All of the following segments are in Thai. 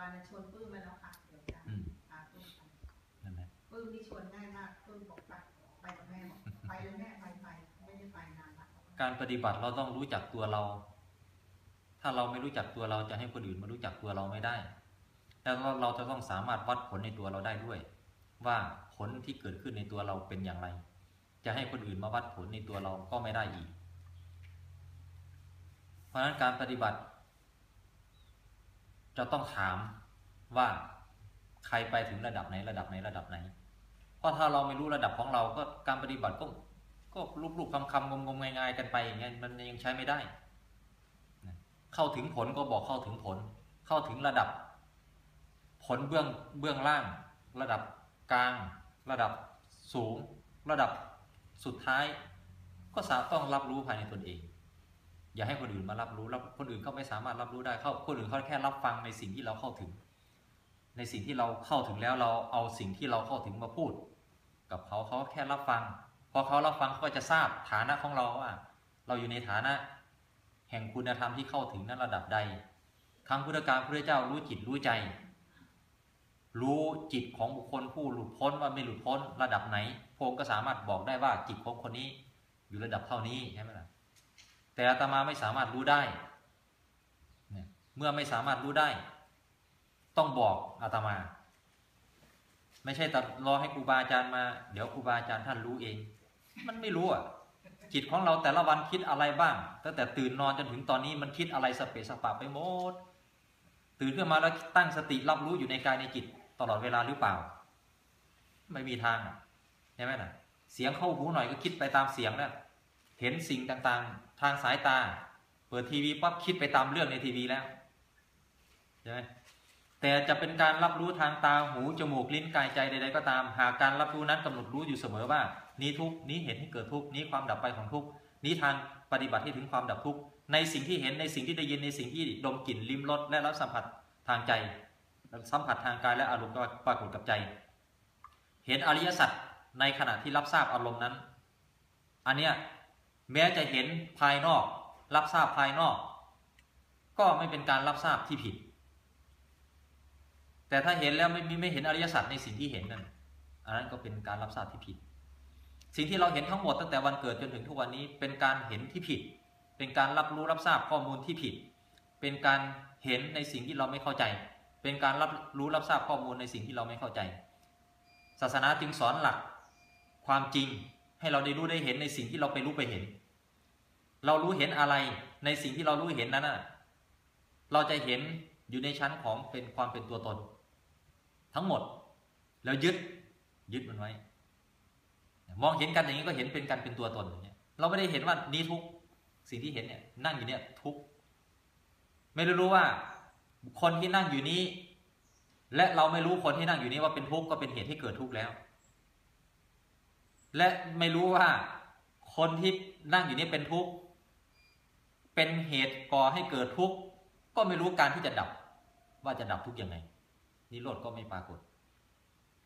วันนะชวนปื้มมาแล้วค่ะเดี๋ยวจะอืมพาปื้มไปนั่นแหละปื้มนี่ชวนง่ายมากปื้มบอกไปไปกับแม่บอกไปเลยแม่ไปไปไม่ได้ไปนานละการปฏิบัติเราต้องรู้จักตัวเรา ถ้าเราไม่รู้จักตัวเราจะให้คนอื่นมารู้จักตัวเราไม่ได้ แล้วเราเราจะต้องสามารถวัดผลในตัวเราได้ด้วย ว่าผลที่เกิดขึ้นในตัวเราเป็นอย่างไร จะให้คนอื่นมาวัดผลในตัวเราก็ไม่ได้อีก เพราะฉะนั้นการปฏิบัติ จะต้องถามว่าใครไปถึงระดับไหนระดับไหนระดับไหน เพราะถ้าเราไม่รู้ระดับของเราก็การปฏิบัติก็ก็รูปๆคำๆงมๆง่ายๆกันไปอย่างเงี้ยมันยังใช้ไม่ได้ เข้าถึงผลก็บอกเข้าถึงผล เข้าถึงระดับ ผลเบื้องเบื้องล่าง ระดับกลาง ระดับสูง ระดับสุดท้าย ก็สาต้องรับรู้ภายในตนเอง อย่าให้คนอื่นมารับรู้แล้วคนอื่นเขาไม่สามารถรับรู้ได้เขาคนอื่นเขาแค่รับฟังในสิ่งที่เราเข้าถึง ในสิ่งที่เราเข้าถึงแล้วเราเอาสิ่งที่เราเข้าถึงมาพูด กับเขาเขาแค่รับฟังพอเขารับฟังเขาก็จะทราบฐานะของเราว่า เราอยู่ในฐานะ แห่งคุณธรรมที่เข้าถึงนั้นระดับใดครั้งพุทธการพระเจ้ารู้จิตรู้ใจ รู้จิตของบุคคลผู้หลุดพ้นว่าไม่หลุดพ้นระดับไหนพระองค์ก็สามารถบอกได้ว่าจิตของคนนี้อยู่ระดับเท่านี้ใช่ไหมล่ะ แต่อาตมาไม่สามารถรู้ได้ เมื่อไม่สามารถรู้ได้ ต้องบอกอาตมา ไม่ใช่ตรอให้ครูบาอาจารย์มา เดี๋ยวครูบาอาจารย์ท่านรู้เอง มันไม่รู้อะจิตของเราแต่ละวันคิดอะไรบ้าง ตั้งแต่ตื่นนอนจนถึงตอนนี้มันคิดอะไรสเปสปะไปหมด ตื่นขึ้นมาแล้วตั้งสติรับรู้อยู่ในกายในจิตตลอดเวลาหรือเปล่า ไม่มีทางใช่ไหมล่ะ เสียงเข้าหูหน่อยก็คิดไปตามเสียงแล้วเห็นสิ่งต่างๆ ทางสายตา เปิดทีวีปั๊บคิดไปตามเรื่องในทีวีแล้วใช่ไหมแต่จะเป็นการรับรู้ทางตาหูจมูกลิ้นกายใจใดๆก็ตาม หากการรับรู้นั้นกำหนดรู้อยู่เสมอว่า นี้ทุกนี้เหตุให้เกิดทุกนี้ความดับไปของทุกนี้ทางปฏิบัติให้ถึงความดับทุกในสิ่งที่เห็นในสิ่งที่ได้ยินในสิ่งที่ดมกลิ่นลิ้มรสและรับสัมผัสทางใจสัมผัสทางกายและอารมณ์ก็ปรากฏกับใจ เห็นอริยสัจในขณะที่รับทราบอารมณ์นั้น อันเนี้ย แม้จะเห็นภายนอก รับทราบภายนอก ก็ไม่เป็นการรับทราบที่ผิด แต่ถ้าเห็นแล้วไม่ไม่เห็นอริยสัจในสิ่งที่เห็นนั่นอันนั้นก็เป็นการรับทราบที่ผิด สิ่งที่เราเห็นทั้งหมดตั้งแต่วันเกิดจนถึงทุกวันนี้เป็นการเห็นที่ผิด เป็นการรับรู้รับทราบข้อมูลที่ผิด เป็นการเห็นในสิ่งที่เราไม่เข้าใจ เป็นการรับรู้รับทราบข้อมูลในสิ่งที่เราไม่เข้าใจ ศาสนาจึงสอนหลักความจริงให้เราได้รู้ได้เห็นในสิ่งที่เราไปรู้ไปเห็น เรารู้เห็นอะไรในสิ่งที่เรารู้เห็นนั้นน่ะเราจะเห็นอยู่ในชั้นของเป็นความเป็นตัวตน ทั้งหมด แล้วยึดยึดมันไว้ มองเห็นกันอย่างนี้ก็เห็นเป็นกันเป็นตัวตนอย่างเงี้ยเราไม่ได้เห็นว่านี้ทุกสิ่งที่เห็นเนี่ยนั่งอยู่เนี่ยทุกไม่ได้รู้ว่าคนที่นั่งอยู่นี้ และเราไม่รู้คนที่นั่งอยู่นี้ว่าเป็นทุกข์ก็เป็นเหตุให้เกิดทุกข์แล้ว และไม่รู้ว่าคนที่นั่งอยู่นี้เป็นทุกข์ เป็นเหตุก่อให้เกิดทุกข์ก็ไม่รู้การที่จะดับ ว่าจะดับทุกข์ยังไง นิโรธก็ไม่ปรากฏ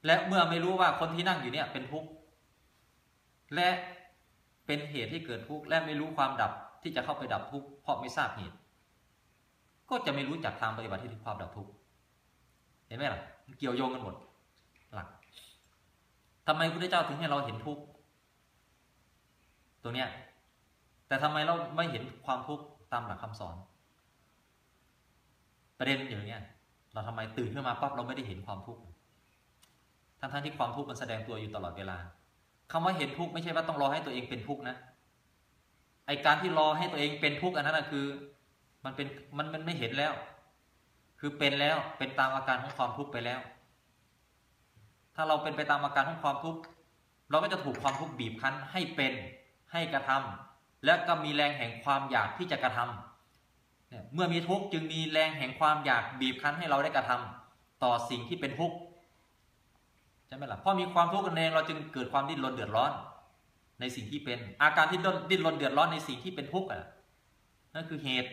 และเมื่อไม่รู้ว่าคนที่นั่งอยู่เนี่ยเป็นทุกข์และเป็นเหตุให้เกิดทุกข์และไม่รู้ความดับที่จะเข้าไปดับทุกข์เพราะไม่ทราบเหตุ ก็จะไม่รู้จักทางปฏิบัติที่ถึงความดับทุกข์เห็นไหมล่ะเกี่ยวโยงกันหมดหลักทำไมพระพุทธเจ้าถึงให้เราเห็นทุกข์ตัวเนี้ย แต่ทำไมเราไม่เห็นความทุกข์ตามหลักคำสอน ประเด็นอย่างเนี้ยเราทำไมตื่นขึ้นมาปั๊บเราไม่ได้เห็นความทุกข์ทั้งทั้งที่ความทุกข์มันแสดงตัวอยู่ตลอดเวลาคำว่าเห็นทุกข์ไม่ใช่ว่าต้องรอให้ตัวเองเป็นทุกข์นะไอการที่รอให้ตัวเองเป็นทุกข์อันนั้นนะคือ มันเป็นมันมันไม่เห็นแล้ว คือเป็นแล้วเป็นตามอาการของความทุกข์ไปแล้ว ถ้าเราเป็นไปตามอาการของความทุกข์เราก็จะถูกความทุกข์บีบคั้นให้เป็นให้กระทำ และก็มีแรงแห่งความอยากที่จะกระทำเนี่ยเมื่อมีทุกข์จึงมีแรงแห่งความอยากบีบคั้นให้เราได้กระทำต่อสิ่งที่เป็นทุกข์ใช่ไหมล่ะพราะมีความทุกข์กันเองเราจึงเกิดความดิ้นรนเดือดร้อน ในสิ่งที่เป็นอาการที่ดิ้นรนเดือดร้อนในสิ่งที่เป็นทุกข์อะนั่นคือเหตุ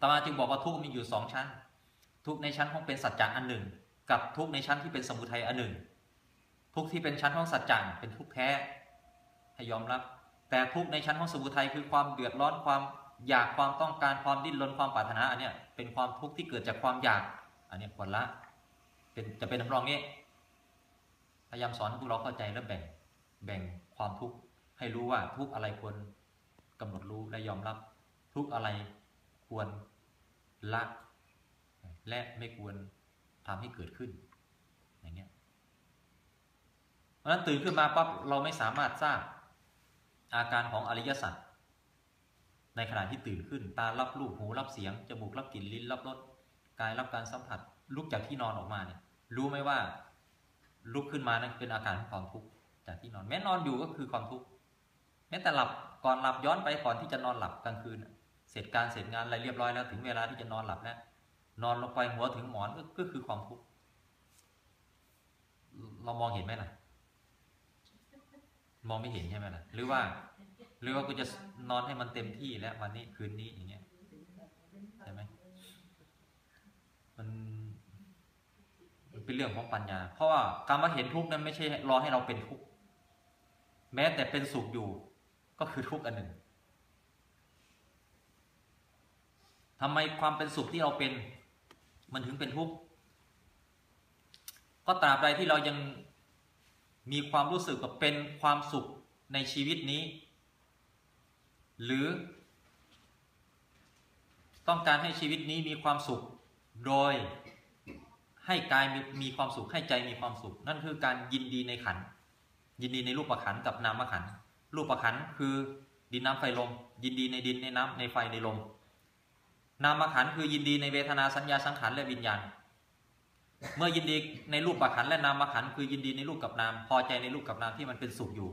ตมาจึงบอกว่าทุกข์มีอยู่สองชั้น ทุกข์ในชั้นของเป็นสัจจะอันหนึ่ง กับทุกข์ในชั้นที่เป็นสมุทัยอันหนึ่ง ทุกข์ที่เป็นชั้นของสัจจะเป็นทุกข์แท้ให้ยอมรับ แต่ทุกในชั้นของสมุทัยคือความเดือดร้อนความอยากความต้องการความดิ้นรนความปรารถนาอันเนี้ยเป็นความทุกข์ที่เกิดจากความอยาก อันนี้ควรละเป็นจะเป็นทำนองนี้พยายามสอนพวกเราเข้าใจและแบ่งแบ่งความทุกข์ให้รู้ว่าทุกอะไรควรกำหนดรู้และยอมรับ ทุกอะไรควรละและไม่ควรทำให้เกิดขึ้นอย่างเงี้ยเพราะฉะนั้นตื่นขึ้นมาปั๊บเราไม่สามารถทราบ อาการของอริยสัจในขณะที่ตื่นขึ้น ตารับรูปหูรับเสียง จมูกรับกลิ่นลิ้นรับรสกายรับการสัมผัสลุกจากที่นอนออกมาเนี่ยรู้ไหมว่าลุกขึ้นมานั้นเป็นอาการของความทุกข์จากที่นอน แม้นอนอยู่ก็คือความทุกข์แม้แต่หลับก่อนหลับย้อนไปก่อนที่จะนอนหลับกลางคืน เสร็จการเสร็จงานอะไรเรียบร้อยแล้วถึงเวลาที่จะนอนหลับแล้วนอนลงไปหัวถึงหมอนก็ก็คือความทุกข์เรามองเห็นไหมล่ะ มองไม่เห็นใช่ไหมล่ะหรือว่า หรือว่ากูจะนอนให้มันเต็มที่แล้ววันนี้คืนนี้อย่างเงี้ยใช่ไหมมันมันเป็นเรื่องของปัญญา เพราะว่าการมาเห็นทุกข์นั้นไม่ใช่รอให้เราเป็นทุกข์แม้แต่เป็นสุขอยู่ก็คือทุกข์อันหนึ่งทำไมความเป็นสุขที่เราเป็น มันถึงเป็นทุกข์ก็ตราบใดที่เรายัง มีความรู้สึกกับเป็นความสุขในชีวิตนี้ หรือ ต้องการให้ชีวิตนี้มีความสุขโดยให้กายมีความสุขให้ใจมีความสุข นั่นคือการยินดีในขัน ยินดีในรูปประขันกับนามขันรูปประขันคือดินน้ำไฟลม ยินดีในดินในน้ำในไฟในลม นามขันคือยินดีในเวทนาสัญญาสังขารและวิญญาณ เมื่อยินดีในรูปขันและนามขันคือยินดีในรูปกับนาม พอใจในรูปกับนามที่มันเป็นสุขอยู่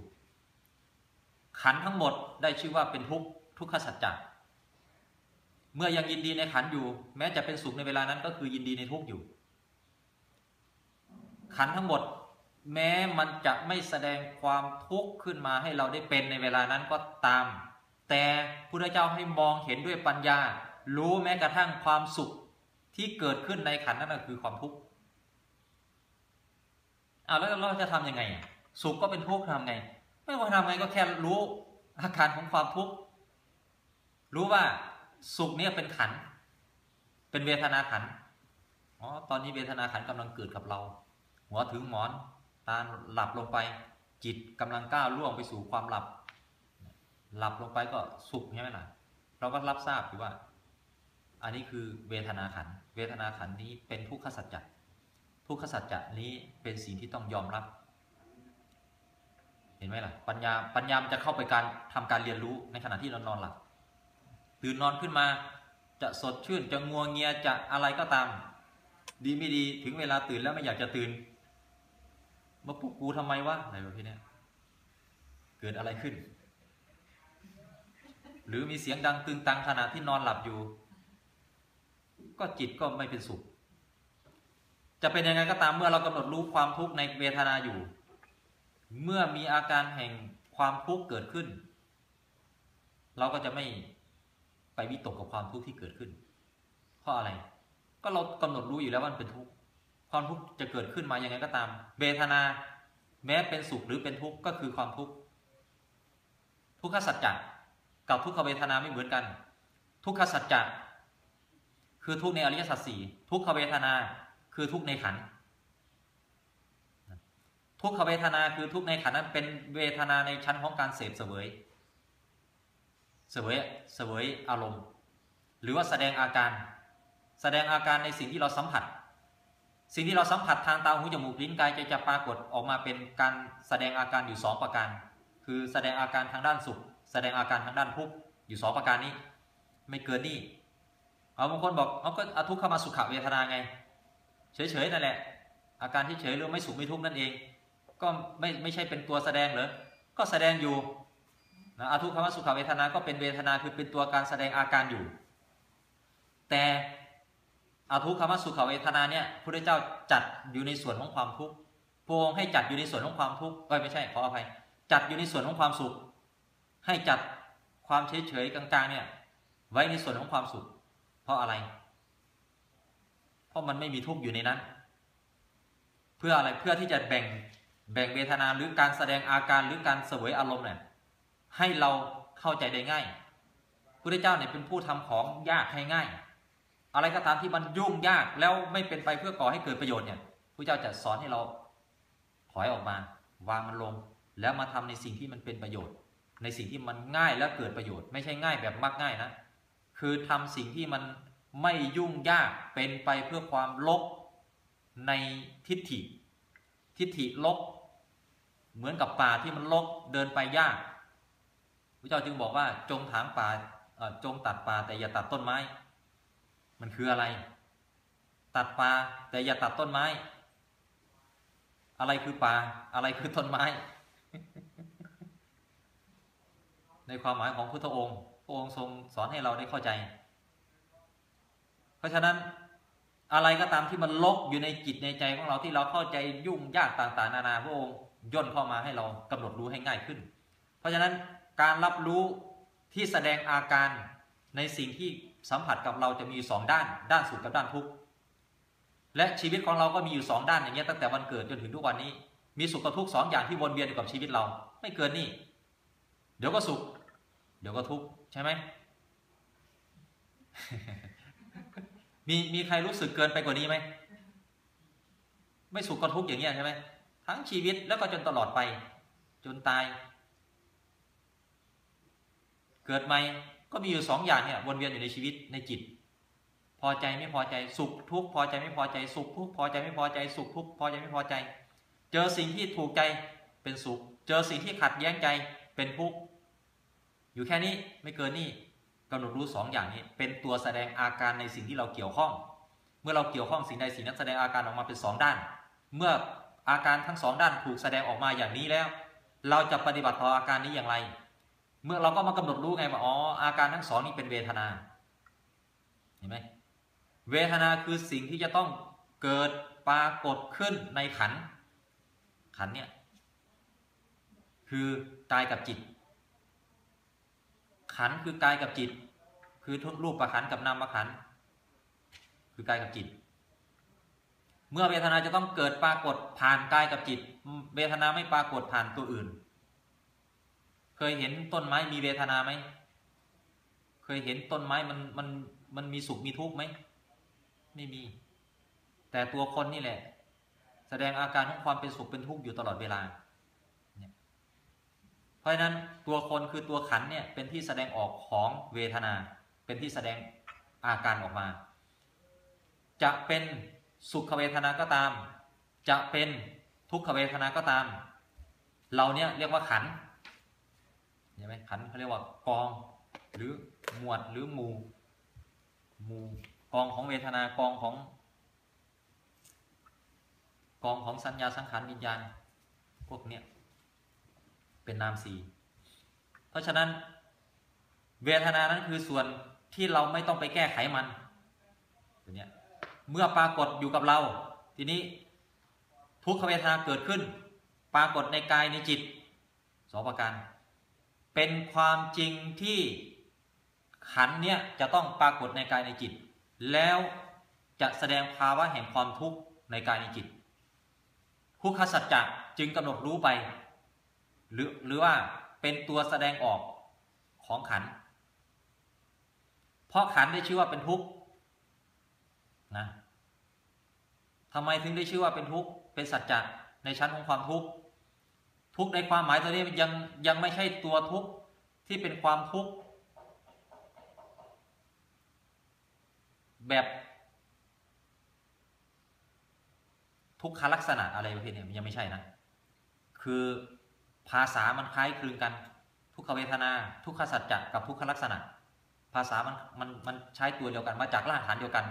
ขันทั้งหมดได้ชื่อว่าเป็นทุกข์ทุกขสัจจะเมื่อยังยินดีในขันอยู่ แม้จะเป็นสุขในเวลานั้นก็คือยินดีในทุกอยู่ ขันทั้งหมด แม้มันจะไม่แสดงความทุกข์ขึ้นมาให้เราได้เป็นในเวลานั้นก็ตาม แต่พุทธเจ้าให้มองเห็นด้วยปัญญา รู้แม้กระทั่งความสุขที่เกิดขึ้นในขันนั้นก็คือความทุกข์ เอาแล้วเราจะทำยังไงอะสุขก็เป็นทุกข์ทำไง ไม่ว่าทำไงก็แค่รู้อาการของความทุกข์รู้ว่าสุขเนี่ยเป็นขัน เป็นเวทนาขันอ๋อตอนนี้เวทนาขันธ์กำลังเกิดกับเรา หัวถึงหมอนตาหลับลงไป จิตกำลังก้าวล่วงไปสู่ความหลับ หลับลงไปก็สุขใช่ไหมล่ะเราก็รับทราบอยู่ว่า อันนี้คือเวทนาขัน เวทนาขันนี้เป็นทุกขสัจจะ ทุกขสัจจะนี้เป็นสิ่งที่ต้องยอมรับ เห็นไหมล่ะ ปัญญาปัญญามันจะเข้าไปการทำการเรียนรู้ในขณะที่เรานอนหลับตื่นนอนขึ้นมาจะสดชื่นจะงัวเงียจะอะไรก็ตาม ดีไม่ดีถึงเวลาตื่นแล้วไม่อยากจะตื่นมาปลุกกูทำไมวะอะไรแบบนี้เนี่ยเกิดอะไรขึ้น หรือมีเสียงดังตึงตังขณะที่นอนหลับอยู่ ก็จิตก็ไม่เป็นสุข จะเป็นยังไงก็ตามเมื่อเรากำหนดรู้ความทุกข์ในเวทนาอยู่ เมื่อมีอาการแห่งความทุกข์เกิดขึ้น เราก็จะไม่ไปวิตกกับความทุกข์ที่เกิดขึ้น เพราะอะไร ก็เรากำหนดรู้อยู่แล้วว่ามันเป็นทุกข์ความทุกข์จะเกิดขึ้นมายังไงก็ตามเวทนา แม้เป็นสุขหรือเป็นทุกข์ก็คือความทุกข์ทุกขสัจจะกับทุกขเวทนาไม่เหมือนกัน ทุกขสัจจะคือทุกข์ในอริยสัจสี่ทุกขเวทนา คือทุกในขัน ทุกขเวทนาคือทุกในขันนั้นเป็นเวทนาในชั้นของการเสพเสวยเสวยเสวยอารมณ์ หรือว่าแสดงอาการ แสดงอาการในสิ่งที่เราสัมผัส สิ่งที่เราสัมผัสทางตาหูจมูกลิ้นกายใจจะปรากฏออกมาเป็นการแสดงอาการอยู่สองประการ คือแสดงอาการทางด้านสุข แสดงอาการทางด้านทุกข์อยู่สองประการนี้ ไม่เกินนี่เอาบางคนบอกเอาก็อทุกขมาสุขเวทนาไง เฉยๆนั่นแหละ อาการที่เฉยหรือไม่สุขไม่ทุกข์นั่นเอง ก็ไม่ไม่ใช่เป็นตัวแสดงเหรอก็แสดงอยู่นะอาทุกขมสุขเวทนา ก็เป็นเวทนาคือเป็นตัวการแสดงอาการอยู่ แต่อาทุกขมสุขเวทนาเนี่ยพระเจ้าจัดอยู่ในส่วนของความทุกข์พระองค์ให้จัดอยู่ในส่วนของความทุกข์ไม่ใช่ขออภัย จัดอยู่ในส่วนของความสุข ให้จัดความเฉยๆกลางๆเนี่ยไว้ในส่วนของความสุข เพราะอะไร เพราะมันไม่มีทุกข์อยู่ในนั้น เพื่ออะไรเพื่อที่จะแบ่งแบ่งเวทนาหรือการแสดงอาการหรือการเสวยอารมณ์เนี่ยให้เราเข้าใจได้ง่ายพระเจ้าเนี่ยเป็นผู้ทำของยากให้ง่าย อะไรก็ตามที่มันยุ่งยากแล้วไม่เป็นไปเพื่อก่อให้เกิดประโยชน์เนี่ยพระเจ้าจะสอนให้เราถอยออกมาวางมันลง แล้วมาทำในสิ่งที่มันเป็นประโยชน์ ในสิ่งที่มันง่ายและเกิดประโยชน์ ไม่ใช่ง่ายแบบมักง่ายนะ คือทำสิ่งที่มัน ไม่ยุ่งยากเป็นไปเพื่อความลบในทิฏฐิ ทิฏฐิลบเหมือนกับป่าที่มันลกเดินไปยากพระเจ้าจึงบอกว่าจงถางป่าจงตัดป่าแต่อย่าตัดต้นไม้ มันคืออะไร ตัดป่าแต่อย่าตัดต้นไม้ อะไรคือป่าอะไรคือต้นไม้ ในความหมายของพุทธองค์พระองค์ทรงสอนให้เราได้เข้าใจ ราะฉะนั้นอะไรก็ตามที่มันลกอยู่ในจิตในใจของเราที่เราเข้าใจยุ่งยากต่างๆ นานาพระองค์ย่นเข้ามาให้เรากำหนดรู้ให้ง่ายขึ้น เพราะฉะนั้นการรับรู้ที่แสดงอาการในสิ่งที่สัมผัสกับเราจะมีสองด้าน ด้านสุขกับด้านทุกข์และชีวิตของเราก็มีอยู่สองด้านอย่างเงี้ยตั้งแต่วันเกิดจนถึงทุกวันนี้ มีสุขกับทุกข์สองอย่างที่วนเวียนอยู่กับชีวิตเรา ไม่เกินนี่ เดี๋ยวก็สุข เดี๋ยวก็ทุกข์ใช่ไหม มีมีใครรู้สึกเกินไปกว่านี้ไหม ไม่สุขก็ทุกข์อย่างเงี้ยใช่ไหมทั้งชีวิตแล้วก็จนตลอดไป จนตาย เกิดใหม่ก็มีอยู่สองอย่างเนี่ยวนเวียนอยู่ในชีวิตในจิต พอใจไม่พอใจสุขทุกข์พอใจไม่พอใจสุขทุกข์พอใจไม่พอใจสุขทุกข์พอใจไม่พอใจ เจอสิ่งที่ถูกใจเป็นสุข เจอสิ่งที่ขัดแย้งใจเป็นทุกข์อยู่แค่นี้ไม่เกินนี่ กำหนดรู้สองอย่างนี้ เป็นตัวแสดงอาการในสิ่งที่เราเกี่ยวข้อง เมื่อเราเกี่ยวข้องสิ่งใดสิ่งนั้นแสดงอาการออกมาเป็นสองด้าน เมื่ออาการทั้งสองด้านถูกแสดงออกมาอย่างนี้แล้ว เราจะปฏิบัติต่ออาการนี้อย่างไร เมื่อเราก็มากำหนดรู้ไงว่าอ๋ออาการทั้งสองนี้เป็นเวทนาเห็นไหมเวทนาคือสิ่งที่จะต้องเกิดปรากฏขึ้นในขัน ขันเนี่ยคือกายกับจิต ขันคือกายกับจิต คือรูปประขันกับนามขันคือกายกับจิต เมื่อเวทนาจะต้องเกิดปรากฏผ่านกายกับจิต เวทนาไม่ปรากฏผ่านตัวอื่น เคยเห็นต้นไม้มีเวทนาไหมเคยเห็นต้นไม้มันมันมันมีสุขมีทุกข์ไหมไม่มี แต่ตัวคนนี่แหละ แสดงอาการของความเป็นสุขเป็นทุกข์อยู่ตลอดเวลาเนี่ยเพราะฉะนั้นตัวคนคือตัวขันเนี่ยเป็นที่แสดงออกของเวทนา เป็นที่แสดงอาการออกมา จะเป็นสุขเวทนาก็ตาม จะเป็นทุกขเวทนาก็ตาม เราเนี่ยเรียกว่าขันเห็นไหมขันเขาเรียกว่ากอง หรือหมวดหรือหมู่หมู่กองของเวทนากองของ กองของสัญญาสังขารวิญญาณพวกเนี้ยเป็นนามสีเพราะฉะนั้น เวทนานั้นคือส่วน ที่เราไม่ต้องไปแก้ไขมันตัวเนี้ยเมื่อปรากฏอยู่กับเรา ทีนี้ทุกขเวทนาเกิดขึ้น ปรากฏในกายในจิตสองประการ เป็นความจริงที่ขันเนี่ยจะต้องปรากฏในกายในจิต แล้วจะแสดงภาวะแห่งความทุกข์ในกายในจิตทุกขสัจจะจึงกำหนดรู้ไป หรือหรือว่าเป็นตัวแสดงออกของขัน เพราะขันได้ชื่อว่าเป็นทุกข์นะทำไมถึงได้ชื่อว่าเป็นทุกข์เป็นสัจจะในชั้นของความทุกข์ทุกข์ในความหมายตัวนี้ยังยังไม่ใช่ตัวทุกข์ที่เป็นความทุกข์แบบทุกขลักษณะอะไรประเภทนี้มันยังไม่ใช่นะ คือภาษามันคล้ายคลึงกัน ทุกขเวทนา ทุกขสัจจะกับทุกขลักษณะ ภาษามันมันมันใช้ตัวเดียวกันมาจากรากฐานเดียวกัน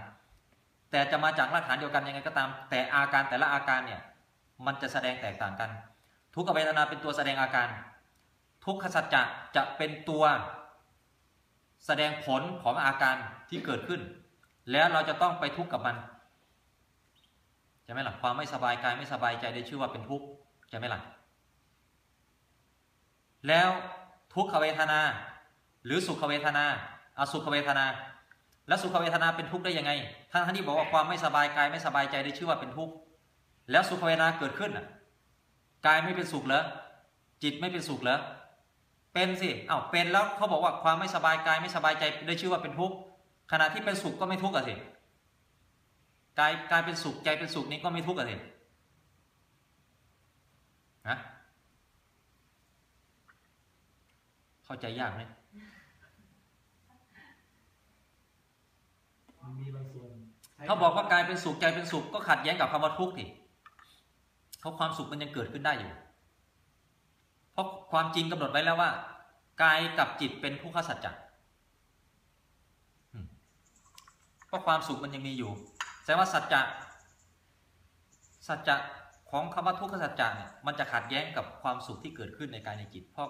แต่จะมาจากรากฐานเดียวกันยังไงก็ตาม แต่อาการแต่ละอาการเนี่ยมันจะแสดงแตกต่างกัน ทุกขเวทนาเป็นตัวแสดงอาการ ทุกขสัจจะจะเป็นตัวแสดงผลของอาการที่เกิดขึ้น แล้วเราจะต้องไปทุกข์กับมันใช่ไหมล่ะความไม่สบายกายไม่สบายใจได้ชื่อว่าเป็นทุกข์ใช่ไหมล่ะแล้วทุกขเวทนา หรือสุขเวทนา อสุขเวทนา แล้วสุขเวทนาเป็นทุกข์ได้ยังไงท่านท่านที่บอกว่าความไม่สบายกายไม่สบายใจได้ชื่อว่าเป็นทุกข์แล้วสุขเวทนาเกิดขึ้นกายไม่เป็นสุขเหรอจิตไม่เป็นสุขเหรอเป็นสิอ้าวเป็นแล้วเขาบอกว่าความไม่สบายกายไม่สบายใจได้ชื่อว่าเป็นทุกข์ขณะที่เป็นสุขก็ไม่ทุกข์อะสิกายกายเป็นสุขใจเป็นสุขนี่ก็ไม่ทุกข์อะสินะเข้าใจยากไหม มีบางส่วนเขาบอกว่ากายเป็นสุขใจเป็นสุขก็ขัดแย้งกับคำว่าทุกข์สิเพราะความสุขมันยังเกิดขึ้นได้อยู่ เพราะความจริงกำหนดไว้แล้วว่ากายกับจิตเป็นทุกขสัจจะเพราะความสุขมันยังมีอยู่แสดงว่าสัจจะสัจจะของคำว่าทุกขสัจจะเนี่ยมันจะขัดแย้งกับความสุขที่เกิดขึ้นในกายในจิต เพราะ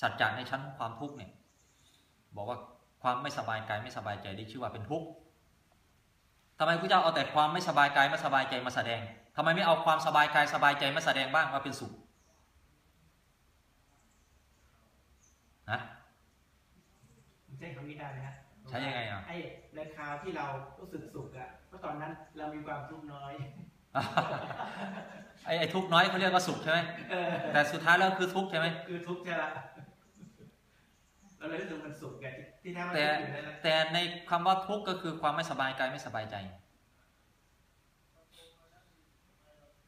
สัจจะในชั้นของความทุกข์เนี่ยบอกว่าความไม่สบายกายไม่สบายใจได้ชื่อว่าเป็นทุกข์ ทำไมพระเจ้าเอาแต่ความไม่สบายกายไม่สบายใจมาแสดงทำไมไม่เอาความสบายกายสบายใจมาแสดงบ้างว่าเป็นสุขนะใช้คำนี้ได้ไหมฮะใช้ยังไงอะไอ้ในคราวที่เรารู้สึกสุขอะเพราะตอนนั้นเรามีความทุกข์น้อยไอ้ไอ้ทุกข์น้อยเขาเรียกว่าสุขใช่ไหมเออแต่สุดท้ายแล้วคือทุกข์ใช่ไหมคือทุกข์ใช่ละ เราเลยรู้สึกมันสุขไงที่แท้มันแต่ทุกข์อยู่นั่นแหละแต่ในคำว่าทุกข์ก็คือความไม่สบายกายไม่สบายใจ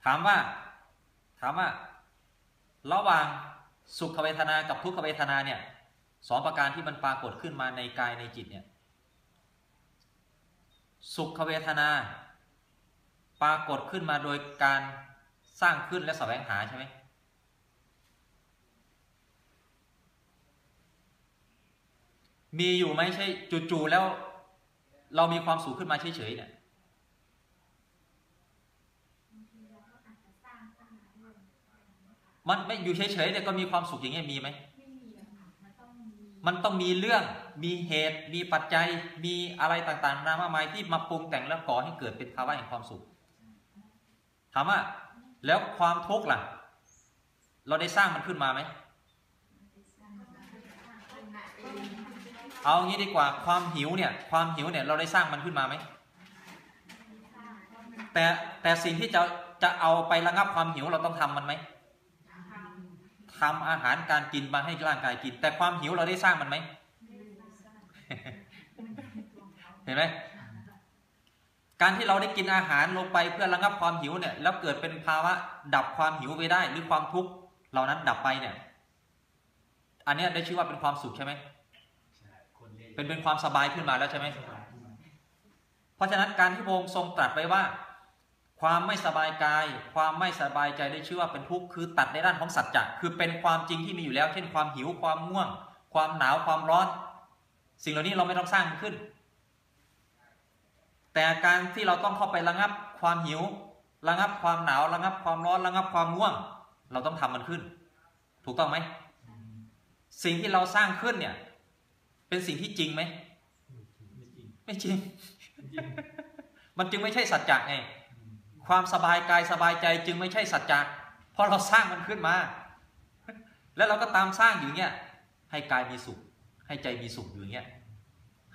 ถามว่า ถามว่า ระหว่างสุขเวทนากับทุกขเวทนาเนี่ยสองประการที่มันปรากฏขึ้นมาในกายในจิตเนี่ย สุขเวทนา ปรากฏขึ้นมาโดยการสร้างขึ้นและแสวงหาใช่ไหม มีอยู่ไหมใช่จู่ๆแล้ว เรามีความสุขขึ้นมาเฉยๆเนี่ยมันไม่อยู่เฉยๆเนี่ยก็มีความสุขอย่างเงี้ยมีไหมไม่มีอะค่ะมันต้องมีมันต้องมีเรื่อง มีเหตุ มีปัจจัย มีอะไรต่างๆนามามายที่มาปรุงแต่งแล้วก่อให้เกิดเป็นภาวะแห่งความสุข ถามว่า แล้วความทุกข์ล่ะ เราได้สร้างมันขึ้นมาไหม เอางี้ดีกว่าความหิวเนี่ยความหิวเนี่ยเราได้สร้างมันขึ้นมาไหมแต่แต่สิ่งที่จะจะเอาไประงับความหิวเราต้องทำมันไหมทำอาหารการกินมาให้ร่างกายกิน แต่ความหิวเราได้สร้างมันไหมเห็นไหมการที่เราได้กินอาหารลงไปเพื่อระงับความหิวเนี่ย แล้วเกิดเป็นภาวะดับความหิวไปได้ หรือความทุกข์เหล่านั้นดับไปเนี่ย อันนี้ได้ชื่อว่าเป็นความสุขใช่ไหม เป็นเป็นความสบายขึ้นมาแล้วใช่ไหมเพราะฉะนั้นการที่พระองค์ทรงตรัสไว้ว่า ความไม่สบายกาย ความไม่สบายใจได้ชื่อว่าเป็นทุกข์คือตัดในด้านของสัจจะคือเป็นความจริงที่มีอยู่แล้ว เช่นความหิวความง่วง ความหนาวความร้อน สิ่งเหล่านี้เราไม่ต้องสร้างมันขึ้น แต่การที่เราต้องเข้าไประงับความหิว ระงับความหนาวระงับความร้อนระงับความง่วง เราต้องทำมันขึ้น ถูกต้องไหมสิ่งที่เราสร้างขึ้นเนี่ย เป็นสิ่งที่จริงไหมไม่จริงไม่จริงจริงมันจึงไม่ใช่สัจจะไงอืมความสบายกายสบายใจจึงไม่ใช่สัจจะเพราะเราสร้างมันขึ้นมา แล้วเราก็ตามสร้างอยู่เงี้ย ให้กายมีสุข ให้ใจมีสุขอยู่เงี้ย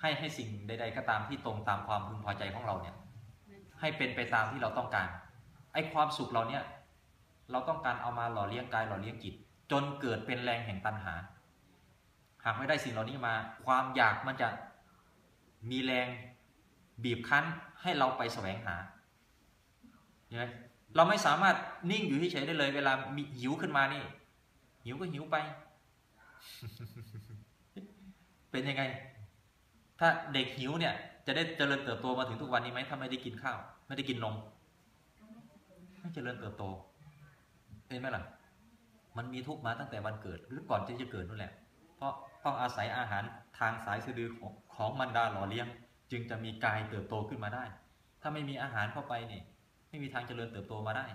ให้ให้สิ่งใด ๆ ก็ตามที่ตรงตามความพึงพอใจของเราเนี่ย ให้เป็นไปตามที่เราต้องการ ไอ้ความสุขเราเนี่ย เราต้องการเอามาหล่อเลี้ยงกายหล่อเลี้ยงจิต จนเกิดเป็นแรงแห่งตัณหา หากไม่ได้สิ่งเหล่านี้มา ความอยากมันจะมีแรงบีบคั้นให้เราไปแสวงหาเนไหมเราไม่สามารถนิ่งอยู่เฉยๆได้เลย เวลามีหิวขึ้นมานี่ หิวก็หิวไป เป็นยังไง ถ้าเด็กหิวเนี่ย จะได้เจริญเติบโตมาถึงทุกวันนี้ไหมถ้าไม่ได้กินข้าว ไม่ได้กินนมไม่เจริญเติบโตเห็นไหมล่ะ มันมีทุกข์มาตั้งแต่วันเกิด หรือก่อนที่จะเกิดนั่นแหละ เพราะ ต้องอาศัยอาหารทางสายสะดือของของมันดาหล่อเลี้ยง จึงจะมีกายเติบโตขึ้นมาได้ ถ้าไม่มีอาหารเข้าไปเนี่ยไม่มีทางเจริญเติบโตมาได้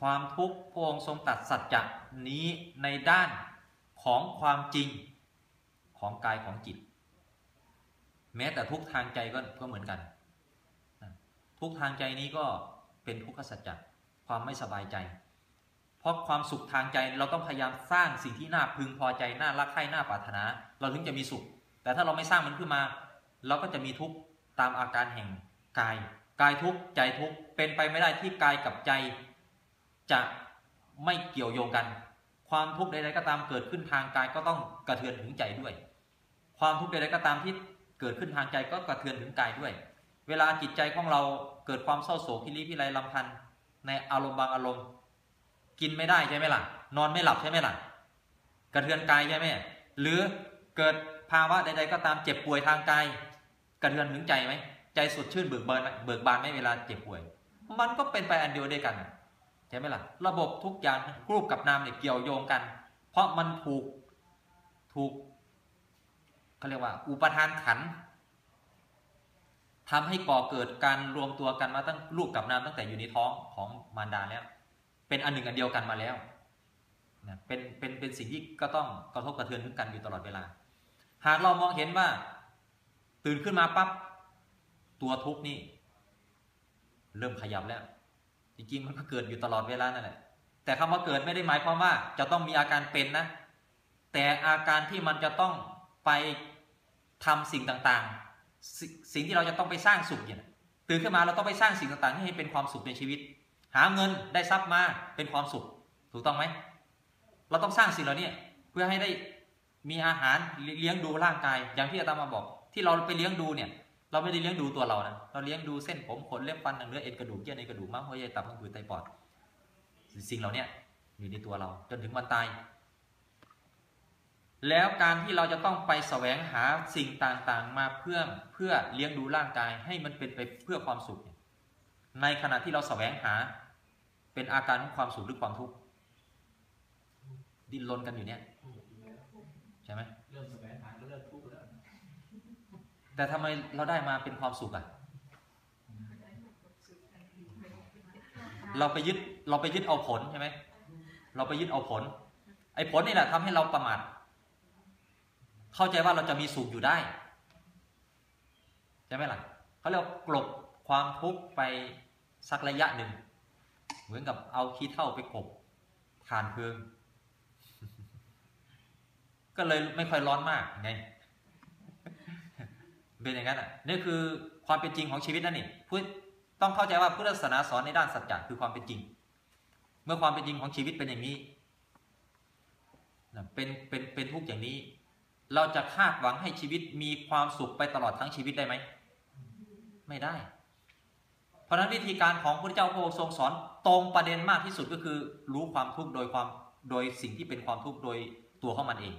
ความทุกข์พระองค์ทรงตัดสัจจะนี้ในด้านของความจริงของกายของจิต แม้แต่ทุกทางใจก็ก็เหมือนกัน ทุกทางใจนี้ก็เป็นทุกขสัจจะความไม่สบายใจ เพราะความสุขทางใจเราต้องพยายามสร้างสิ่งที่น่าพึงพอใจน่ารักใคร่น่าปรารถนา เราถึงจะมีสุข แต่ถ้าเราไม่สร้างมันขึ้นมา เราก็จะมีทุกข์ตามอาการแห่งกาย กายทุกข์ใจทุกข์เป็นไปไม่ได้ที่กายกับใจ จะไม่เกี่ยวโยงกัน ความทุกข์ใดๆก็ตามเกิดขึ้นทางกายก็ต้องกระเทือนถึงใจด้วย ความทุกข์ใดๆก็ตามที่เกิดขึ้นทางใจก็กระเทือนถึงกายด้วย เวลาจิตใจของเราเกิดความเศร้าโศกพิริพิไรลำพันธ์ในอารมณ์บางอารมณ์ กินไม่ได้ใช่ไหมล่ะ นอนไม่หลับใช่ไหมล่ะ กระเทือนกายใช่ไหมหรือเกิดภาวะใดๆก็ตามเจ็บป่วยทางกายกระเทือนถึงใจไหมใจสดชื่นเบิกบานเบิกบานไหมเวลาเจ็บป่วย มันก็เป็นไปอันเดียวด้วยกันใช่ไหมล่ะ ระบบทุกอย่างรูปกับนามเนี่ยเกี่ยวโยงกัน เพราะมันถูกถูกเขาเรียกว่า อุปทานขันธ์ทำให้ก่อเกิดการรวมตัวกันมาตั้งรูปกับนามตั้งแต่อยู่ในท้องของมารดาแล้ว เป็นอันหนึ่งอันเดียวกันมาแล้วนะเป็นเป็นเป็นสิ่งที่ก็ต้องกระทบกระเทือนถึงกันอยู่ตลอดเวลา หากเรามองเห็นว่า ตื่นขึ้นมาปั๊บตัวทุกข์นี่ เริ่มขยับแล้ว จริงๆมันก็เกิดอยู่ตลอดเวลานั่นแหละแต่คำว่าเกิดไม่ได้หมายความว่า จะต้องมีอาการเป็นนะ แต่อาการที่มันจะต้องไปทำสิ่งต่างๆสิสิ่งที่เราจะต้องไปสร้างสุขเนี่ยตื่นขึ้นมาเราต้องไปสร้างสิ่งต่างๆ ให้เป็นความสุขในชีวิต หาเงินได้ทรัพย์มาเป็นความสุขถูกต้องไหม เราต้องสร้างสิ่งเหล่านี้เพื่อให้ได้มีอาหารเลี้ยงดูร่างกาย อย่างที่อาตมาบอก ที่เราไปเลี้ยงดูเนี่ย เราไม่ได้เลี้ยงดูตัวเรานะเราเลี้ยงดูเส้นผมขนเล็บฟันหนังเนื้อเอ็นกระดูกเยื่อในกระดูกม้ามหัวใจตับพังผืดไตปอดสิ่งเหล่านี้อยู่ในตัวเราจนถึงวันตาย แล้วการที่เราจะต้องไปแสวงหาสิ่งต่างๆ มาเพื่อเพื่อเลี้ยงดูร่างกายให้มันเป็นไปเพื่อความสุข ในขณะที่เราแสวงหา เป็นอาการของความสุขหรือความทุกข์ดิ้นรนกันอยู่เนี่ยใช่ไหมเริ่มแสวงหาก็เริ่มทุกข์แล้วแต่ทำไมเราได้มาเป็นความสุขอะ เราไปยึดเราไปยึดเอาผลใช่ไหมเราไปยึดเอาผล ไอ้ผลนี่แหละทำให้เราประมาทเข้าใจว่าเราจะมีสุขอยู่ได้ใช่ไหมล่ะเขาเรียกว่ากลบความทุกข์ไปสักระยะหนึ่งเห มือนกับเอาขี้เท่าไปกบทานเพลิง ก็เลยไม่ค่อยร้อนมากไงเป็นอย่างนั้นอะนี่คือความเป็นจริงของชีวิตนั่นนี่พูดต้องเข้าใจว่าพุทธศาสนาสอนในด้านสัจจะคือความเป็นจริง เมื่อความเป็นจริงของชีวิตเป็นอย่างนี้เป็นเป็นเป็นทุกข์อย่างนี้ เราจะคาดหวังให้ชีวิตมีความสุขไปตลอดทั้งชีวิตได้ไหม ไม่ได้ ราะฉะนั้นวิธีการของพระเจ้าพระองค์ทรงสอนตรงประเด็นมากที่สุดก็คือ รู้ความทุกข์โดยความโดยสิ่งที่เป็นความทุกข์โดยตัวของมันเอง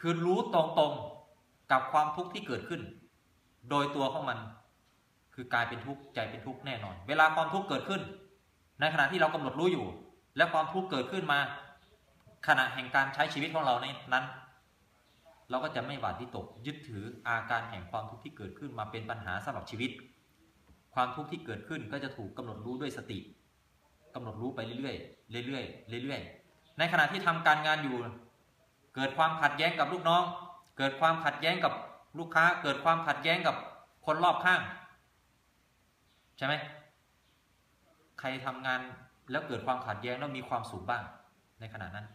คือรู้ตรงๆกับความทุกข์ที่เกิดขึ้น โดยตัวของมัน คือกายเป็นทุกข์ใจเป็นทุกข์แน่นอน เวลาความทุกข์เกิดขึ้น ในขณะที่เรากำหนดรู้อยู่ และความทุกข์เกิดขึ้นมา ขณะแห่งการใช้ชีวิตของเราในนั้น เราก็จะไม่หวาดวิตกยึดถืออาการแห่งความทุกข์ที่เกิดขึ้นมาเป็นปัญหาสำหรับชีวิต ความทุกข์ที่เกิดขึ้นก็จะถูกกำหนดรู้ด้วยสติกำหนดรู้ไปเรื่อยๆเรื่อยๆเรื่อยๆ ในขณะที่ทำการงานอยู่ เกิดความขัดแย้งกับลูกน้อง เกิดความขัดแย้งกับลูกค้า เกิดความขัดแย้งกับคนรอบข้าง ใช่ไหมใครทำงานแล้วเกิดความขัดแย้งแล้วมีความสุขบ้างในขณะนั้น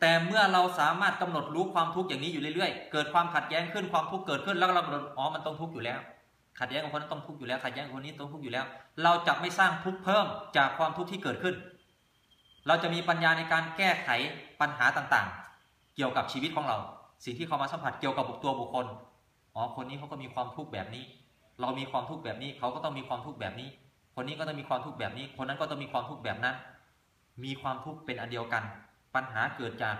แต่เมื่อเราสามารถกำหนดรู้ความทุกข์อย่างนี้อยู่เรื่อยๆ เกิดความขัดแย้งขึ้นความทุกข์เกิดขึ้นแล้วเรากำหนดอ๋อมันต้องทุกข์อยู่แล้ว ขัดแย้งกับคนนั้นต้องทุกข์อยู่แล้วขัดแย้งกับคนนี้ต้องทุกข์อยู่แล้ว เราจะไม่สร้างทุกข์เพิ่มจากความทุกข์ที่เกิดขึ้น เราจะมีปัญญาในการแก้ไขปัญหาต่างๆ เกี่ยวกับชีวิตของเรา สิ่งที่เขามาสัมผัสเกี่ยวกับบุคตัวบุคคลอ๋อคนนี้เขาก็มีความทุกข์แบบนี้ เรามีความทุกข์แบบนี้เขาก็ต้องมีความทุกข์แบบนี้ คนนี้ก็ต้องมีความทุกข์แบบนี้ คนนั้นก็ต้องมีความทุกข์แบบนั้น มีความทุกข์เป็นอันเดียวกัน ปัญหาเกิดจาก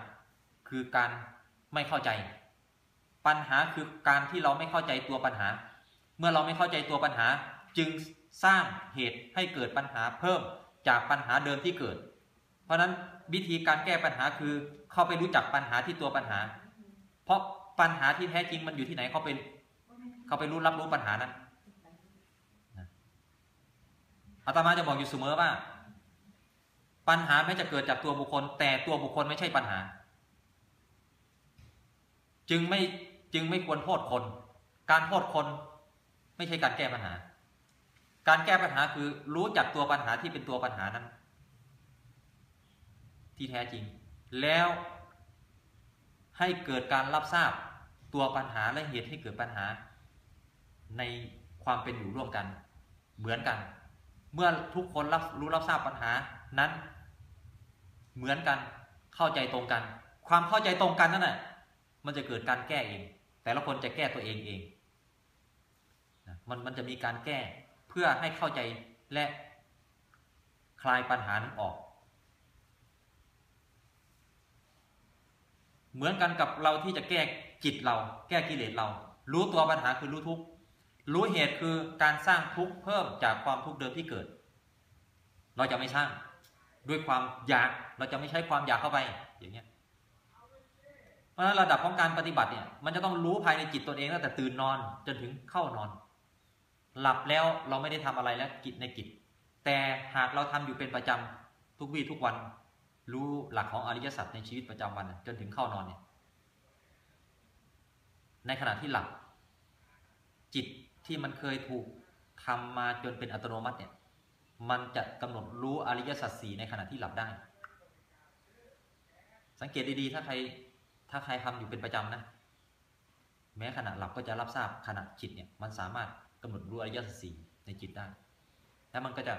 คือการไม่เข้าใจ ปัญหาคือการที่เราไม่เข้าใจตัวปัญหา เมื่อเราไม่เข้าใจตัวปัญหาจึงสร้างเหตุให้เกิดปัญหาเพิ่มจากปัญหาเดิมที่เกิด เพราะฉะนั้นวิธีการแก้ปัญหาคือเข้าไปรู้จักปัญหาที่ตัวปัญหา เพราะปัญหาที่แท้จริงมันอยู่ที่ไหนเขาเป็นเขาไปรู้รับรู้ปัญหานั้นอาตมาจะบอกอยู่เสมอว่า ปัญหาไม่จะเกิดจากตัวบุคคล แต่ตัวบุคคลไม่ใช่ปัญหา จึงไม่จึงไม่ควรโทษคน การโทษคน ไม่ใช่การแก้ปัญหา การแก้ปัญหาคือรู้จักตัวปัญหาที่เป็นตัวปัญหานั้น ที่แท้จริง แล้วให้เกิดการรับทราบตัวปัญหาและเหตุให้เกิดปัญหา ในความเป็นอยู่ร่วมกัน เหมือนกัน เมื่อทุกคนรับรู้รับทราบปัญหานั้น เหมือนกันเข้าใจตรงกัน ความเข้าใจตรงกันนั่นแหละมันจะเกิดการแก้เอง แต่ละคนจะแก้ตัวเองเอง มันมันจะมีการแก้เพื่อให้เข้าใจและคลายปัญหานั้นออก เหมือนกันกับเราที่จะแก้จิตเรา แก้กิเลสเรา รู้ตัวปัญหาคือรู้ทุกข์รู้เหตุคือการสร้างทุกข์เพิ่มจากความทุกข์เดิมที่เกิด เราจะไม่สร้างด้วยความอยากเราจะไม่ใช้ความอยากเข้าไปอย่างเงี้ยเพราะฉะนั้นระดับของการปฏิบัติเนี่ยมันจะต้องรู้ภายในจิตตนเองตั้งแต่ตื่นนอนจนถึงเข้านอน หลับแล้วเราไม่ได้ทำอะไรแล้วกิจในกิจ แต่หากเราทำอยู่เป็นประจำทุกวี่ทุกวัน รู้หลักของอริยสัจในชีวิตประจำวัน จนถึงเข้านอนเนี่ยในขณะที่หลับ จิตที่มันเคยถูกทำมาจนเป็นอัตโนมัติเนี่ยมันจะกำหนดรู้อริยสัจสี่ในขณะที่หลับได้ สังเกตดีๆ ถ้าใครถ้าใครทำอยู่เป็นประจำนะ แม้ขณะหลับก็จะรับทราบขณะจิตเนี่ยมันสามารถ กำหนดรู้อริยสัจสี่ในจิตได้ แล้วมันก็จะ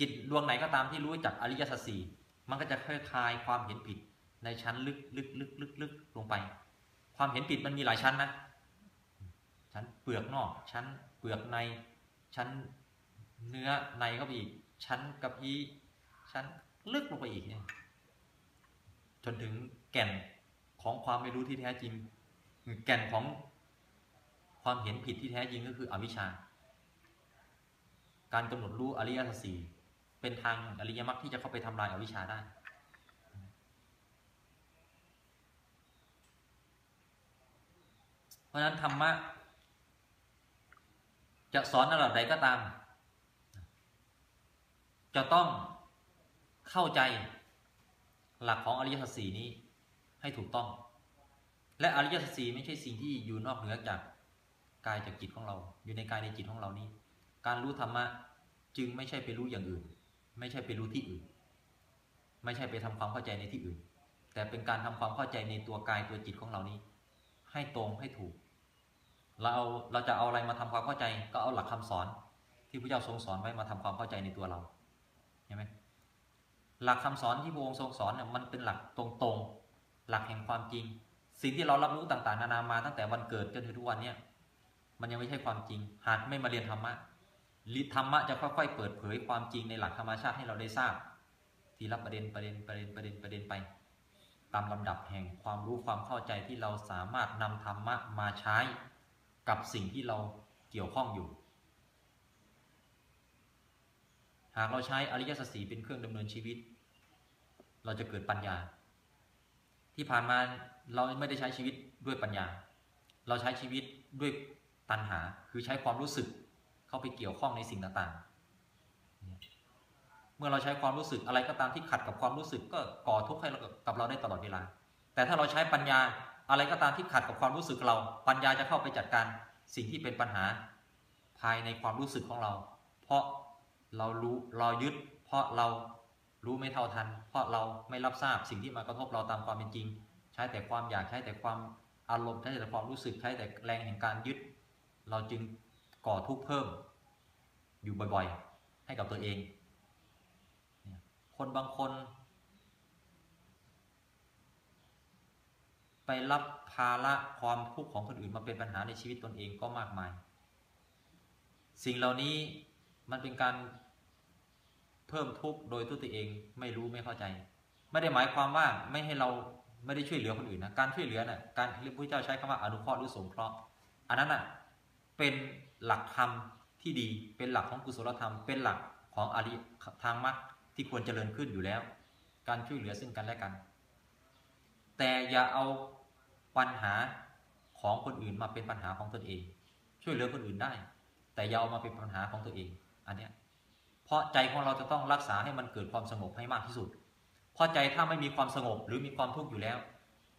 จิตดวงไหนก็ตามที่รู้จักอริยสัจสี่มันก็จะค่อยคลายความเห็นผิดในชั้นลึกลึกลึกลึกลึกลงไป ความเห็นผิดมันมีหลายชั้นนะ ชั้นเปลือกนอก ชั้นเปลือกใน ชั้นเนื้อในก็ไปอีก ชั้นกระพี้ชั้นลึกลงไปอีกเนี่ยจนถึงแก่นของความไม่รู้ที่แท้จริง แก่นของ ความเห็นผิดที่แท้จริงก็คืออวิชชา การกำหนดรู้อริยสัจสี่เป็นทางอริยมรรคที่จะเข้าไปทำลายอวิชชาได้ เพราะฉะนั้นธรรมะจะสอนระดับใดก็ตาม จะต้องเข้าใจหลักของอริยสัจสี่นี้ให้ถูกต้อง และอริยสัจสี่ไม่ใช่สิ่งที่อยู่นอกเหนือจาก กายจากจิตของเรา อยู่ในกายในจิตของเรานี้ การรู้ธรรมะจึงไม่ใช่ไปรู้อย่างอื่น ไม่ใช่ไปรู้ที่อื่น ไม่ใช่ไปทำความเข้าใจในที่อื่น แต่เป็นการทำความเข้าใจในตัวกายตัวจิตของเรานี้ ให้ตรงให้ถูก เราเอาเราจะเอาอะไรมาทำความเข้าใจ ก็เอาหลักคำสอน ที่พระเจ้าทรงสอนไว้มาทำความเข้าใจในตัวเราเห็นไหมหลักคำสอนที่พระองค์ทรงสอนเนี่ยมันเป็นหลักตรงๆ หลักแห่งความจริง สิ่งที่เรารับรู้ต่างๆ นานามาตั้งแต่วันเกิดจนถึงทุกวันเนี่ย มันยังไม่ใช่ความจริง หากไม่มาเรียนธรรมะธรรมะจะค่อยๆเปิดเผยความจริงในหลักธรรมชาติให้เราได้ทราบ ทีละประเด็นประเด็นประเด็นประเด็นประเด็นไป ตามลำดับแห่งความรู้ความเข้าใจที่เราสามารถนำธรรมะมาใช้กับสิ่งที่เราเกี่ยวข้องอยู่ หากเราใช้อริยสัจสีเป็นเครื่องดำเนินชีวิต เราจะเกิดปัญญา ที่ผ่านมาเราไม่ได้ใช้ชีวิตด้วยปัญญา เราใช้ชีวิตด้วย ตัณหาคือใช้ความรู้สึกเข้าไปเกี่ยวข้องในสิ่งต่างๆ เมื่อเราใช้ความรู้สึกอะไรก็ตามที่ขัดกับความรู้สึกก็ก่อทุกข์ให้กับเราได้ตลอดเวลา แต่ถ้าเราใช้ปัญญาอะไรก็ตามที่ขัดกับความรู้สึกเรา ปัญญาจะเข้าไปจัดการสิ่งที่เป็นปัญหาภายในความรู้สึกของเรา เพราะเรารู้เรายึด เพราะเรารู้ไม่เท่าทัน เพราะเราไม่รับทราบสิ่งที่มากระทบเราตามความเป็นจริง ใช้แต่ความอยากใช้แต่ความอารมณ์ใช้แต่ความรู้สึกใช้แต่แรงแห่งการยึด เราจึงก่อทุกข์เพิ่มอยู่บ่อยๆ ให้กับตัวเอง คนบางคน ไปรับภาระความทุกข์ของคนอื่นมาเป็นปัญหาในชีวิตตนเองก็มากมาย สิ่งเหล่านี้มันเป็นการเพิ่มทุกข์โดยตัวตัวเองไม่รู้ไม่เข้าใจ ไม่ได้หมายความว่าไม่ให้เราไม่ได้ช่วยเหลือคนอื่นนะ การช่วยเหลือนะ่ะ การที่พระเจ้าใช้คำว่าอนุเคราะห์หรือสงเคราะห์ อันนั้นอะ เป็นหลักธรรมที่ดี เป็นหลักของกุศลธรรม เป็นหลักของอริทางมรรคที่ควรเจริญขึ้นอยู่แล้ว การช่วยเหลือซึ่งกันและกัน แต่อย่าเอาปัญหาของคนอื่นมาเป็นปัญหาของตนเอง ช่วยเหลือคนอื่นได้ แต่อย่าเอามาเป็นปัญหาของตัวเอง อันเนี้ยเพราะใจของเราจะต้องรักษาให้มันเกิดความสงบให้มากที่สุด เพราะใจถ้าไม่มีความสงบหรือมีความทุกข์อยู่แล้ว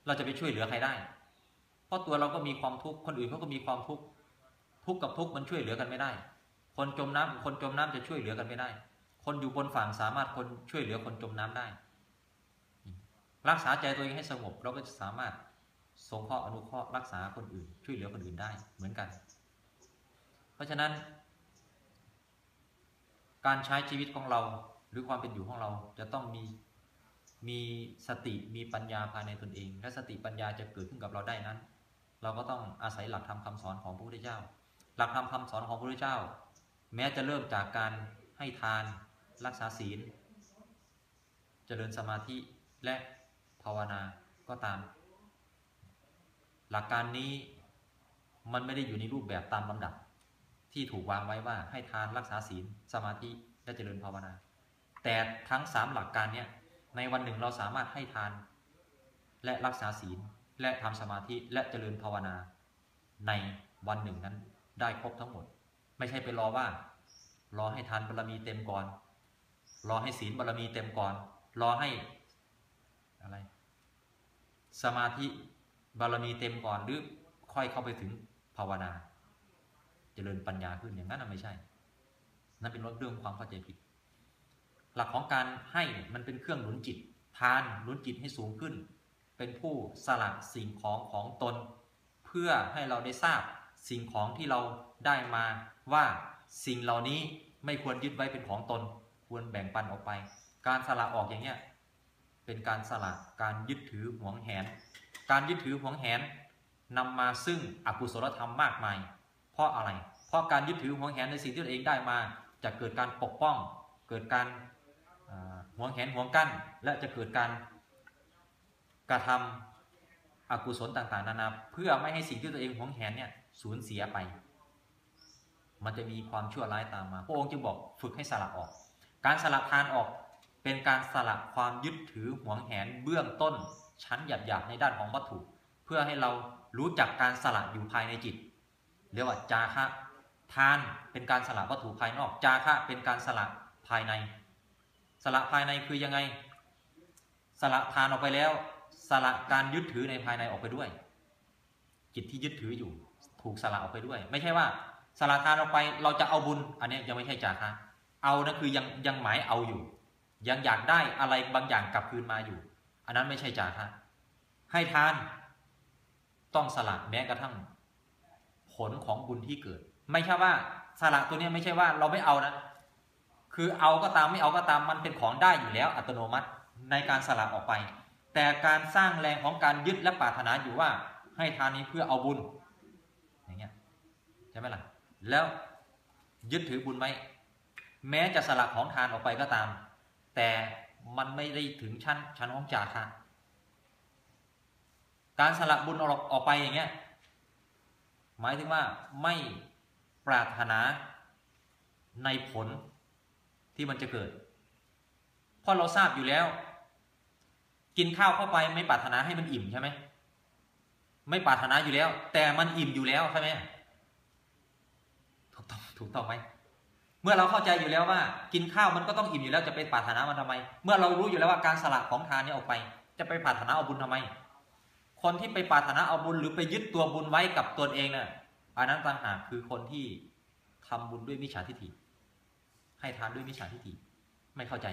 เราจะไปช่วยเหลือใครได้ เพราะตัวเราก็มีความทุกข์คนอื่นเขาก็มีความทุกข์ ทุกข์กับทุกข์มันช่วยเหลือกันไม่ได้ คนจมน้ำคนจมน้ำจะช่วยเหลือกันไม่ได้ คนอยู่บนฝั่งสามารถคนช่วยเหลือคนจมน้ำได้ รักษาใจตัวเองให้สงบเราก็จะสามารถสงเคราะห์อนุเคราะห์รักษาคนอื่น ช่วยเหลือคนอื่นได้เหมือนกัน เพราะฉะนั้น การใช้ชีวิตของเราหรือความเป็นอยู่ของเราจะต้องมีมีสติมีปัญญาภายในตนเอง และสติปัญญาจะเกิดขึ้นกับเราได้นั้น เราก็ต้องอาศัยหลักธรรมคาสอนของพระพุทธเจ้า หลักธรรมคำสอนของพระพุทธเจ้า แม้จะเริ่มจากการให้ทานรักษาศีล เจริญสมาธิและภาวนาก็ตาม หลักการนี้มันไม่ได้อยู่ในรูปแบบตามลำดับ ที่ถูกวางไว้ว่าให้ทานรักษาศีลสมาธิและเจริญภาวนา แต่ทั้งสามหลักการเนี้ยในวันหนึ่งเราสามารถให้ทาน และรักษาศีลและทำสมาธิและเจริญภาวนา ในวันหนึ่งนั้น ได้ครบทั้งหมด ไม่ใช่ไปรอว่า รอให้ทานบารมีเต็มก่อน รอให้ศีลบารมีเต็มก่อน รอให้อะไร สมาธิบารมีเต็มก่อนหรือค่อยเข้าไปถึงภาวนาเจริญปัญญาขึ้นอย่างนั้นไม่ใช่ นั่นเป็นเรื่องความเข้าใจผิด หลักของการให้มันเป็นเครื่องหนุนจิต ทานหนุนจิตให้สูงขึ้น เป็นผู้สละสิ่งของของตน เพื่อให้เราได้ทราบ สิ่งของที่เราได้มาว่าสิ่งเหล่านี้ไม่ควรยึดไว้เป็นของตน ควรแบ่งปันออกไป การสละออกอย่างเนี้ยเป็นการสละการยึดถือหวงแหน การยึดถือหวงแหนนำมาซึ่งอกุศลธรรมมากมาย เพราะอะไร เพราะการยึดถือหวงแหนในสิ่งที่ตัวเองได้มา จะเกิดการปกป้อง เกิดการอ่าหวงแหนหวงกั้น และจะเกิดการกระทำอกุศลต่างๆ นานา เพื่อไม่ให้สิ่งที่ตัวเองหวงแหนเนี่ย สูญเสียไป มันจะมีความชั่วร้ายตามมา พระองค์จึงบอกฝึกให้สละออก การสละทานออกเป็นการสละความยึดถือหวงแหนเบื้องต้น ชั้นหยาบๆในด้านของวัตถุ เพื่อให้เรารู้จักการสละอยู่ภายในจิตเรียกว่าจาคะทานเป็นการสละวัตถุภายนอก จาคะเป็นการสละภายใน สละภายในคือยังไง สละทานออกไปแล้ว สละการยึดถือในภายในออกไปด้วย จิตที่ยึดถืออยู่ ถูกสละออกไปด้วย ไม่ใช่ว่าสละทานออกไปเราจะเอาบุญ อันนี้ยังไม่ใช่จาคะเอานะคือยังยังหมายเอาอยู่ ยังอยากได้อะไรบางอย่างกลับคืนมาอยู่ อันนั้นไม่ใช่จาคะให้ทานต้องสละแม้กระทั่ง ผลของบุญที่เกิด ไม่ใช่ว่าสละตัวนี้ไม่ใช่ว่าเราไม่เอานะคือเอาก็ตามไม่เอาก็ตามมันเป็นของได้อยู่แล้ว อัตโนมัติในการสละออกไป แต่การสร้างแรงของการยึดและปรารถนาอยู่ว่า ให้ทานนี้เพื่อเอาบุญ ใช่ไหมล่ะ แล้วยึดถือบุญไหมแม้จะสละของทานออกไปก็ตาม แต่มันไม่ได้ถึงชั้นชั้นของจาคะการสละบุญออกออกไปอย่างเงี้ยหมายถึงว่าไม่ปรารถนาในผลที่มันจะเกิด เพราะเราทราบอยู่แล้ว กินข้าวเข้าไปไม่ปรารถนาให้มันอิ่มใช่ไหมไม่ปรารถนาอยู่แล้ว แต่มันอิ่มอยู่แล้วใช่ไหม ถูกต้องไหมเมื่อเราเข้าใจอยู่แล้วว่า กินข้าวมันก็ต้องอิ่มอยู่แล้วจะไปปรารถนามันทำไม เมื่อเรารู้อยู่แล้วว่าการสละของทานนี้ออกไป จะไปปรารถนาเอาบุญทำไม คนที่ไปปรารถนาเอาบุญหรือไปยึดตัวบุญไว้กับตนเองน่ะอันนั้นต่างหากคือคนที่ทำบุญด้วยมิจฉาทิฏฐิ ให้ทานด้วยมิจฉาทิฏฐิไม่เข้าใจ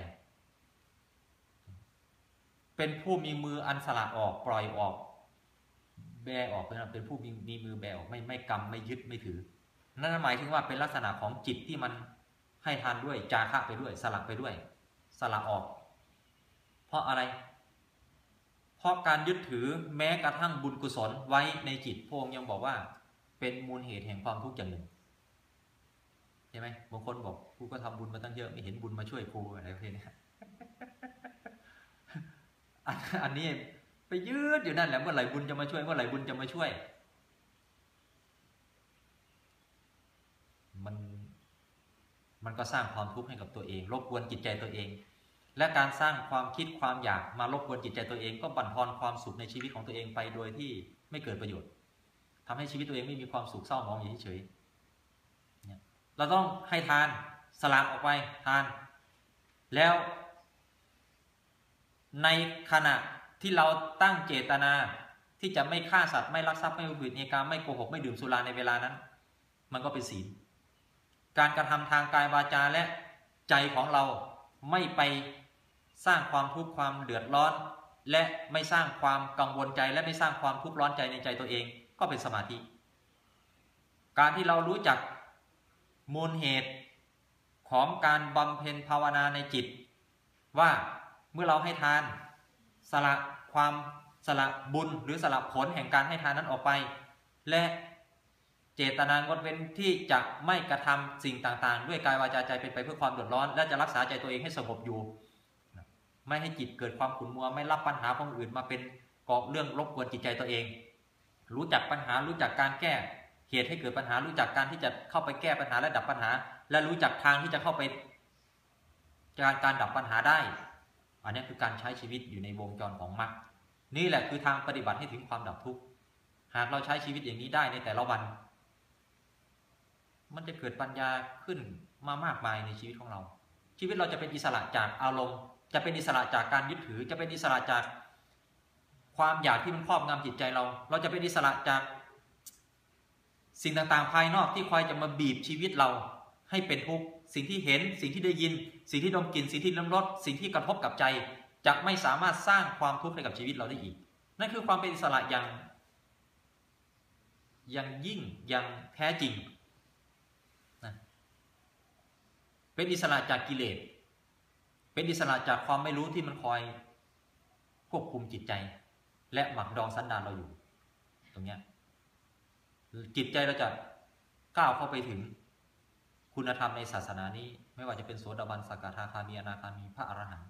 เป็นผู้มีมืออันสละออกปล่อยออก แบออกเป็นผู้มีมีมือแบออกไม่ไม่กำไม่ยึดไม่ถือ นั่นหมายถึงว่าเป็นลักษณะของจิตที่มันให้ทานด้วยจาคะไปด้วย สละไปด้วย สละออก เพราะอะไร เพราะการยึดถือแม้กระทั่งบุญกุศลไว้ในจิตพงค์ยังบอกว่า เป็นมูลเหตุแห่งความทุกข์อย่างหนึ่งใช่ไหมบางคนบอกกูก็ทำบุญมาตั้งเยอะไม่เห็นบุญมาช่วยกูอะไรประเภทนี้อันนี้ไปยืดอยู่นั่นแหละเมื่อไหร่บุญจะมาช่วยเมื่อไหร่บุญจะมาช่วย มัน มันก็สร้างความทุกข์ให้กับตัวเอง รบกวนจิตใจตัวเอง และการสร้างความคิดความอยากมารบกวนจิตใจตัวเอง ก็บั่นทอนความสุขในชีวิตของตัวเองไปโดยที่ไม่เกิดประโยชน์ทำให้ชีวิตตัวเองไม่มีความสุขเศร้าหมองอยู่เฉยเนี่ยเราต้องให้ทานสละออกไปทาน แล้ว ในขณะที่เราตั้งเจตนาที่จะไม่ฆ่าสัตว์ไม่ลักทรัพย์ไม่ผิดในการไม่โกหกไม่ดื่มสุราในเวลานั้น มันก็เป็นศีล การกระทำทางกายวาจาและใจของเราไม่ไปสร้างความทุกข์ความเดือดร้อน และไม่สร้างความกังวลใจ และไม่สร้างความทุกข์ร้อนใจในใจตัวเองก็เป็นสมาธิ การที่เรารู้จักมูลเหตุของการบำเพ็ญภาวนาในจิต ว่าเมื่อเราให้ทานสละความสละบุญหรือสละผลแห่งการให้ทานนั้นออกไป และ เจตนางดเว้นที่จะไม่กระทำสิ่งต่างๆ ด้วยกายวาจาใจเป็นไปเพื่อความเดือดร้อน และจะรักษาใจตัวเองให้สงบอยู่ ไม่ให้จิตเกิดความขุ่นมัวไม่รับปัญหาของอื่นมาเป็นกอบเรื่องรบกวนจิตใจตัวเอง รู้จักปัญหารู้จักการแก้เหตุให้เกิดปัญหารู้จักการที่จะเข้าไปแก้ปัญหาและดับปัญหา และรู้จักทางที่จะเข้าไปการการดับปัญหาได้ อันนี้คือการใช้ชีวิตอยู่ในวงจรของมรรคนี่แหละคือทางปฏิบัติให้ถึงความดับทุกข์หากเราใช้ชีวิตอย่างนี้ได้ในแต่ละวัน มันจะเกิดปัญญาขึ้นมามากมายในชีวิตของเรา ชีวิตเราจะเป็นอิสระจากอารมณ์ จะเป็นอิสระจากการยึดถือ จะเป็นอิสระจากความอยากที่มันครอบงำจิตใจเรา เราจะเป็นอิสระจาก สิ่งต่างๆ ภายนอกที่คอยจะมาบีบชีวิตเราให้เป็นทุกข์สิ่งที่เห็น สิ่งที่ได้ยิน สิ่งที่ดมกลิ่นสิ่งที่ลิ้มรสสิ่งที่กระทบกับใจจะไม่สามารถสร้างความทุกข์ให้กับชีวิตเราได้อีก นั่นคือความเป็นอิสระอย่างอย่างยิ่งอย่างแท้จริงนะ เป็นอิสระจากกิเลส เป็นอิสระจากความไม่รู้ที่มันคอยควบคุมจิตใจ และหมักดองสันดานเราอยู่ ตรงเนี้ยจิตใจเราจะก้าวเข้าไปถึงคุณธรรมในศาสนานี้ ไม่ว่าจะเป็นโสดาบันสกทาคามีอนาคามีพระอรหันต์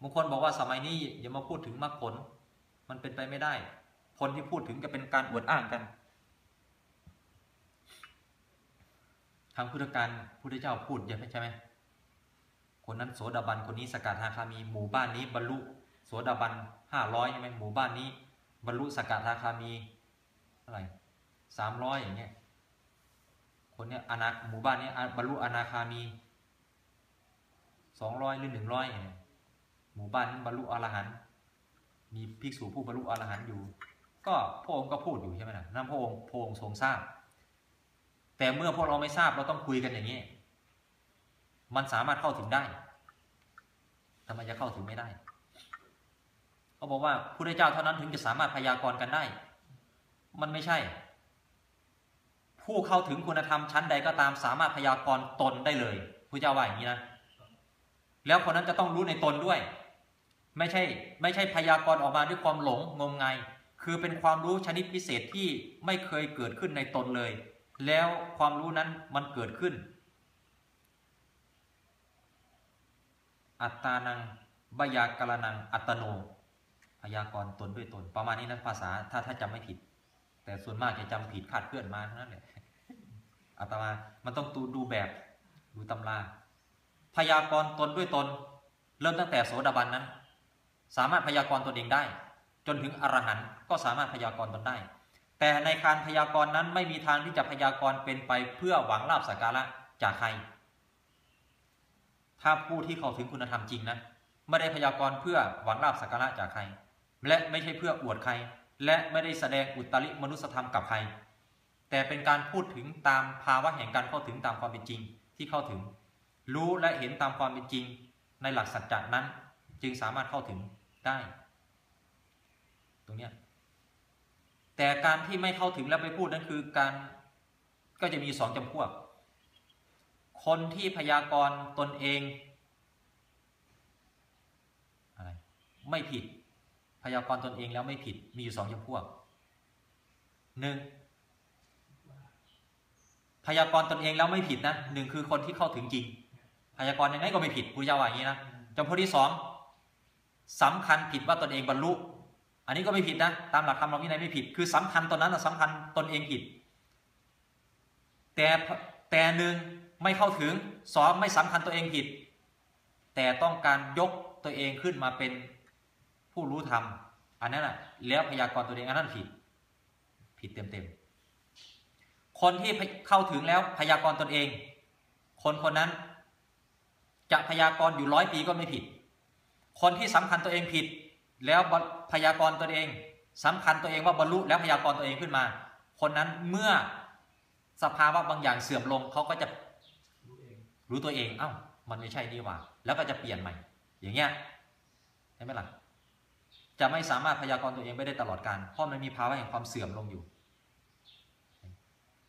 บางคนบอกว่าสมัยนี้อย่ามาพูดถึงมรรคผล มันเป็นไปไม่ได้ คนที่พูดถึงจะเป็นการอวดอ้างกัน ทางพุทธการพุทธเจ้าพูดใช่ไหมคนนั้นโสดาบันคนนี้สกัดทาคามีหมู่บ้านนี้บรรลุโสดาบันห้าร้อยใช่ไหมหมู่บ้านนี้บรรลุสกัดทาคามีเท่าไรสามร้อยอย่างเงี้ยคนเนี้ยอนาหมู่บ้านนี้บรรลุอนาคามีสองร้อยหรือหนึ่งร้อยหมู่บ้านนั้นบรรลุอรหันต์มีภิกษุผู้บรรลุอรหันต์อยู่ ก็พระองค์ก็พูดอยู่ใช่ไหมนะนั่นพระองค์พระองค์ทรงทราบ แต่เมื่อพวกเราไม่ทราบเราต้องคุยกันอย่างนี้ มันสามารถเข้าถึงได้ทำไมจะเข้าถึงไม่ได้เขาบอกว่าผู้ได้เจ้าเท่านั้นถึงจะสามารถพยากรณ์กันได้ มันไม่ใช่ ผู้เข้าถึงคุณธรรมชั้นใดก็ตามสามารถพยากรณ์ตนได้เลยผู้เจ้าว่าอย่างนี้นะแล้วคนนั้นจะต้องรู้ในตนด้วย ไม่ใช่ ไม่ใช่พยากรณ์ออกมาด้วยความหลงงมงาย คือเป็นความรู้ชนิดพิเศษที่ไม่เคยเกิดขึ้นในตนเลย แล้วความรู้นั้นมันเกิดขึ้น อัตตานังบยากรนังอัตโนพยากรตนด้วยตน ประมาณนี้นั้นภาษาถ้าถ้าจำไม่ผิด แต่ส่วนมากจะจำผิดคาดเคลื่อนมาเท่านั้นแหละอัตมา มันต้องดูดูแบบดูตำราพยากรตนด้วยตน เริ่มตั้งแต่โสดาบันนั้น สามารถพยากรตนเองได้ จนถึงอรหันต์ก็สามารถพยากรตนได้ แต่ในการพยากรณ์นั้นไม่มีทางที่จะพยากรณ์เป็นไปเพื่อหวังลาบสักการะจากใคร ถ้าผู้ที่เข้าถึงคุณธรรมจริงนะไม่ได้พยากรณ์เพื่อหวังลาบสักการะจากใคร และไม่ใช่เพื่ออวดใคร และไม่ได้แสดงอุตริมนุสธรรมกับใคร แต่เป็นการพูดถึงตามภาวะแห่งการเข้าถึงตามความเป็นจริงที่เข้าถึง รู้และเห็นตามความเป็นจริง ในหลักสัจจะนั้น จึงสามารถเข้าถึงได้ ตรงเนี้ย แต่การที่ไม่เข้าถึงแล้วไปพูดนั้นคือการก็จะมีสองจำพวก คนที่พยากรณ์ตนเองอะไรไม่ผิด พยากรณ์ตนเองแล้วไม่ผิดมีอยู่สองจำพวกหนึ่งพยากรณ์ตนเองแล้วไม่ผิดนะหนึ่งคือคนที่เข้าถึงจริง พยากรณ์ยังไงก็ไม่ผิดพุทธเจ้าว่าอย่างนี้นะจำพวกที่สองสำคัญผิดว่าตนเองบรรลุ อันนี้ก็ไม่ผิดนะ ตามหลักธรรมเราวินัยไม่ผิด คือสำคัญตนนั้นนะสำคัญตนเองผิด แต่แต่หนึ่งไม่เข้าถึงสองไม่สำคัญตัวเองผิด แต่ต้องการยกตัวเองขึ้นมาเป็นผู้รู้ธรรม อันนั้นแหะแล้วพยากรณ์ตัวเองอันนั้นผิด ผิดเต็มๆ คนที่เข้าถึงแล้วพยากรณ์ตนเอง คนคนนั้น จะพยากรณ์อยู่ร้อยปีก็ไม่ผิด คนที่สำคัญตัวเองผิด แล้วพยากรณ์ตัวเองสำคัญตัวเองว่าบรรลุแล้วพยากรณ์ตัวเองขึ้นมา คนนั้นเมื่อสภาวะบางอย่างเสื่อมลงเขาก็จะรู้ตัวเองเอ้ามันไม่ใช่นี่หว่า แล้วก็จะเปลี่ยนใหม่ อย่างเงี้ยใช่ไหมล่ะจะไม่สามารถพยากรณ์ตัวเองไม่ได้ตลอดการเพราะมันมีภาวะแห่งความเสื่อมลงอยู่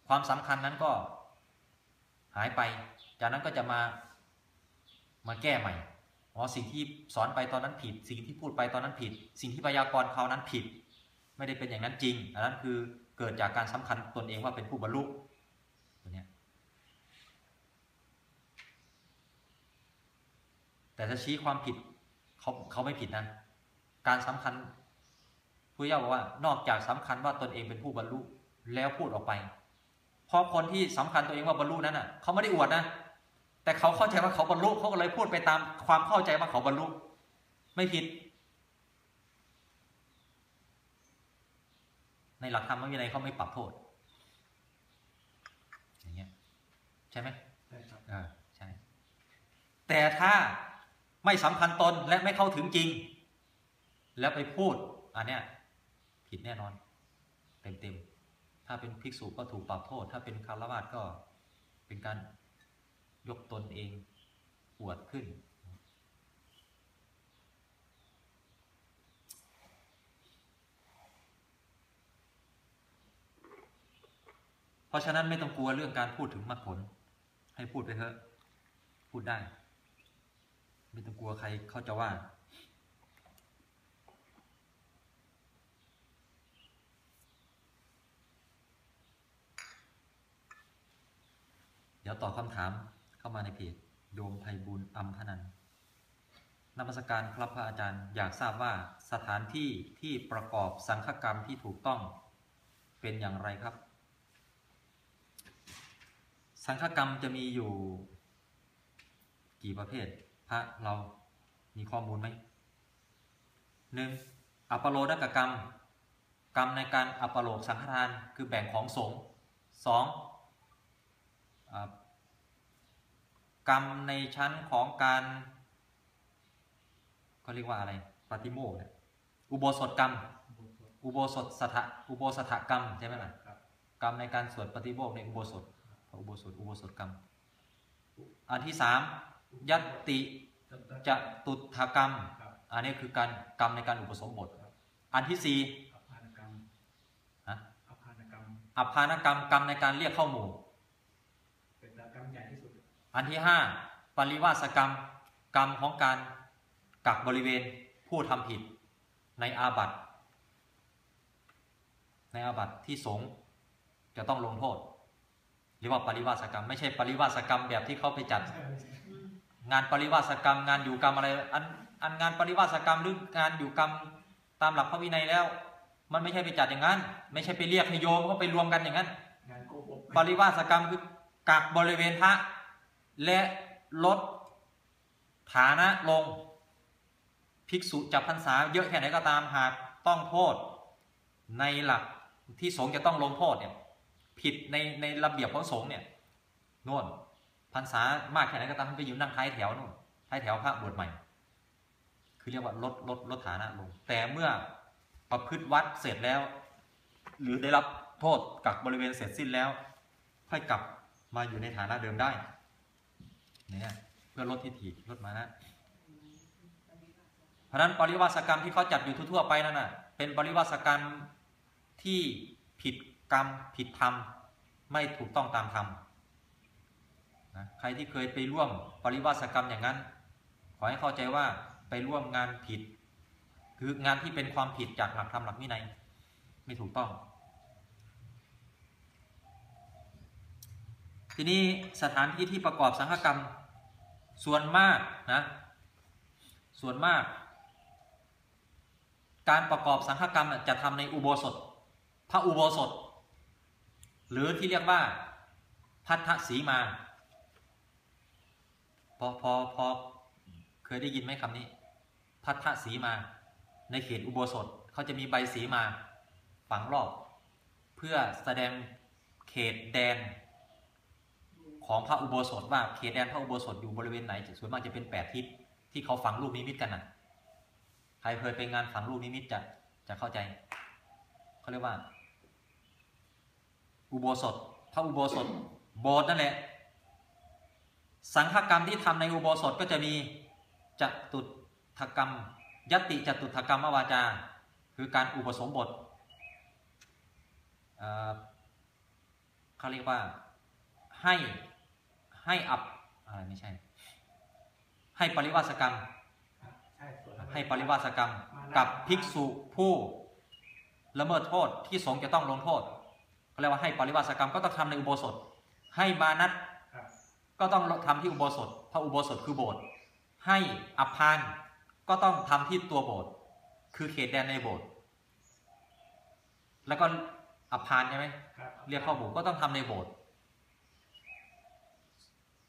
ความสำคัญนั้นก็หายไป จากนั้นก็จะมามาแก้ใหม่ อ๋อสิ่งที่สอนไปตอนนั้นผิด สิ่งที่พูดไปตอนนั้นผิด สิ่งที่พยากรณ์เขานั้นผิด ไม่ได้เป็นอย่างนั้นจริงอันนั้นคือเกิดจากการสำคัญตนเองว่าเป็นผู้บรรลุตัวเนี้ยแต่ถ้าชี้ความผิดเขาเขาไม่ผิดนะการสำคัญผู้ย่าบอกว่านอกจากสำคัญว่าตนเองเป็นผู้บรรลุแล้วพูดออกไปพอคนที่สำคัญตัวเองว่าบรรลุนั้นอะเขาไม่ได้อวดนะ แต่เขาเข้าใจว่าเขาบรรลุเขาก็เลยพูดไปตามความเข้าใจว่าเขาบรรลุไม่ผิด ในหลักธรรมวินัยเขาไม่ปรับโทษ อย่างเงี้ยใช่ไหมใช่ครับเออใช่ แต่ถ้าไม่สำคัญตนและไม่เข้าถึงจริง แล้วไปพูดอันเนี้ยผิดแน่นอน เต็มๆถ้าเป็นภิกษุก็ถูกปรับโทษ ถ้าเป็นคารวะก็เป็นการ ยกตนเองอวดขึ้น เพราะฉะนั้นไม่ต้องกลัวเรื่องการพูดถึงมรรคผล ให้พูดไปเถอะ พูดได้ ไม่ต้องกลัวใครเขาจะว่าเดี๋ยวตอบคำถามามาในเพจโดมไพบุญอัมพนันนมัสการครับพระอาจารย์อยากทราบว่าสถานที่ที่ประกอบสังฆกรรมที่ถูกต้องเป็นอย่างไรครับ สังฆกรรมจะมีอยู่ กี่ประเภท พระเรามีข้อมูลไหมหนึ่งอัปโลนกกรรม กรรมในการอัปโลกสังฆทานคือแบ่งของสงฆ์สองอ่า กรรมในชั้นของการเขาเรียกว่าอะไรปฏิโมกข์เนี่ยอุโบสถกรรม อุโบสถสถะอุโบสถกรรมใช่ไหมล่ะครับกรรมในการสวดปฏิโมกข์ในอุโบสถพระอุโบสถอุโบสถกรรม อันที่สามยัตติจะตุถกรรมครับอันนี้คือการกรรมในการอุปสมบท อันที่สี่อภานกรรมฮะอภานกรรมอภานกรรมกรรมในการเรียกเข้าหมู่ เป็นกรรมใหญ่ที่สุด อันที่ห้าปริวาสกรรม กรรมของการกักบริเวณผู้ทำผิดในอาบัติในอาบัติที่สงจะต้องลงโทษเรียกว่าปริวาสกรรม ไม่ใช่ปริวาสกรรมแบบที่เขาไปจัด งานปริวาสกรรม งานอยู่กรรมอะไรอันอันงานปริวาสกรรมหรืองานอยู่กรรมตามหลักพระวินัยแล้ว มันไม่ใช่ไปจัดอย่างนั้น ไม่ใช่ไปเรียกให้โยมก็ไปรวมกันอย่างนั้นนปริวาสกรรมคือกักบริเวณพระ และลดฐานะลง ภิกษุจับพรรษาเยอะแค่ไหนก็ตามหากต้องโทษ ในหลักที่สงฆ์จะต้องลงโทษเนี่ยผิดในในระเบียบของสงฆ์เนี่ยโน่นพรรษามากแค่ไหนก็ตามไปอยู่นั่งท้ายแถวนู่นท้ายแถวพระบวชใหม่ คือเรียกว่าลดลดลดฐานะลง แต่เมื่อประพฤติวัดเสร็จแล้ว หรือได้รับโทษกักบริเวณเสร็จสิ้นแล้ว ค่อยกลับมาอยู่ในฐานะเดิมได้ เนี่ยเพื่อลดทิฏฐิลดมานะเพราะนั้นปริวาสกรรมที่เขาจัดอยู่ทั่วๆไปนั่นน่ะเป็นปริวาสกรรมที่ผิดกรรมผิดธรรมไม่ถูกต้องตามธรรมนะใครที่เคยไปร่วมปริวาสกรรมอย่างนั้น ขอให้เข้าใจว่าไปร่วมงานผิด คืองานที่เป็นความผิดจากหลักธรรมหลักวินัยไม่ถูกต้อง ทีนี้สถานที่ที่ประกอบสังฆกรรมส่วนมากนะส่วนมาก การประกอบสังฆกรรมจะทำในอุโบสถ พระอุโบสถ หรือที่เรียกว่าพัทธสีมา พอพอพอเคยได้ยินไหมคำนี้ พัทธสีมา ในเขตอุโบสถเขาจะมีใบสีมาฝังรอบ เพื่อแสดงเขตแดน ของพระอุโบสถว่าเขตแดนพระอุโบสถอยู่บริเวณไหนส่วนมากจะเป็นแปดทิศที่เขาฝังลูกนิมิตกันน่ะใครเคยไปงานฝังลูกนิมิตจะจะเข้าใจเขาเรียกว่า อุโบสถพระอุโบสถโบสถ์นั่นแหละ สังฆกรรมที่ทำในอุโบสถก็จะมีจตุถกรรม ยติจตุถกรรมวาจา คือการอุปสมบทเเขาเรียกว่าให้ ให้อับอะไรไม่ใช่ ให้ปริวาสกรรมใช่ส่วนให้ปริวาสกรรมกับภิกษุผู้ละเมิดโทษที่สงฆ์จะต้องลงโทษเขาเรียกว่าให้ปริวาสกรรมก็ต้องทำในอุโบสถ ให้มานัดครับก็ต้องทำที่อุโบสถพระอุโบสถคือโบสถ์ให้อภานก็ต้องทำที่ตัวโบสถ์คือเขตแดนในโบสถ์แล้วก็อภานใช่ไหมครับเรียกเข้าโบสถ์ก็ต้องทำในโบสถ์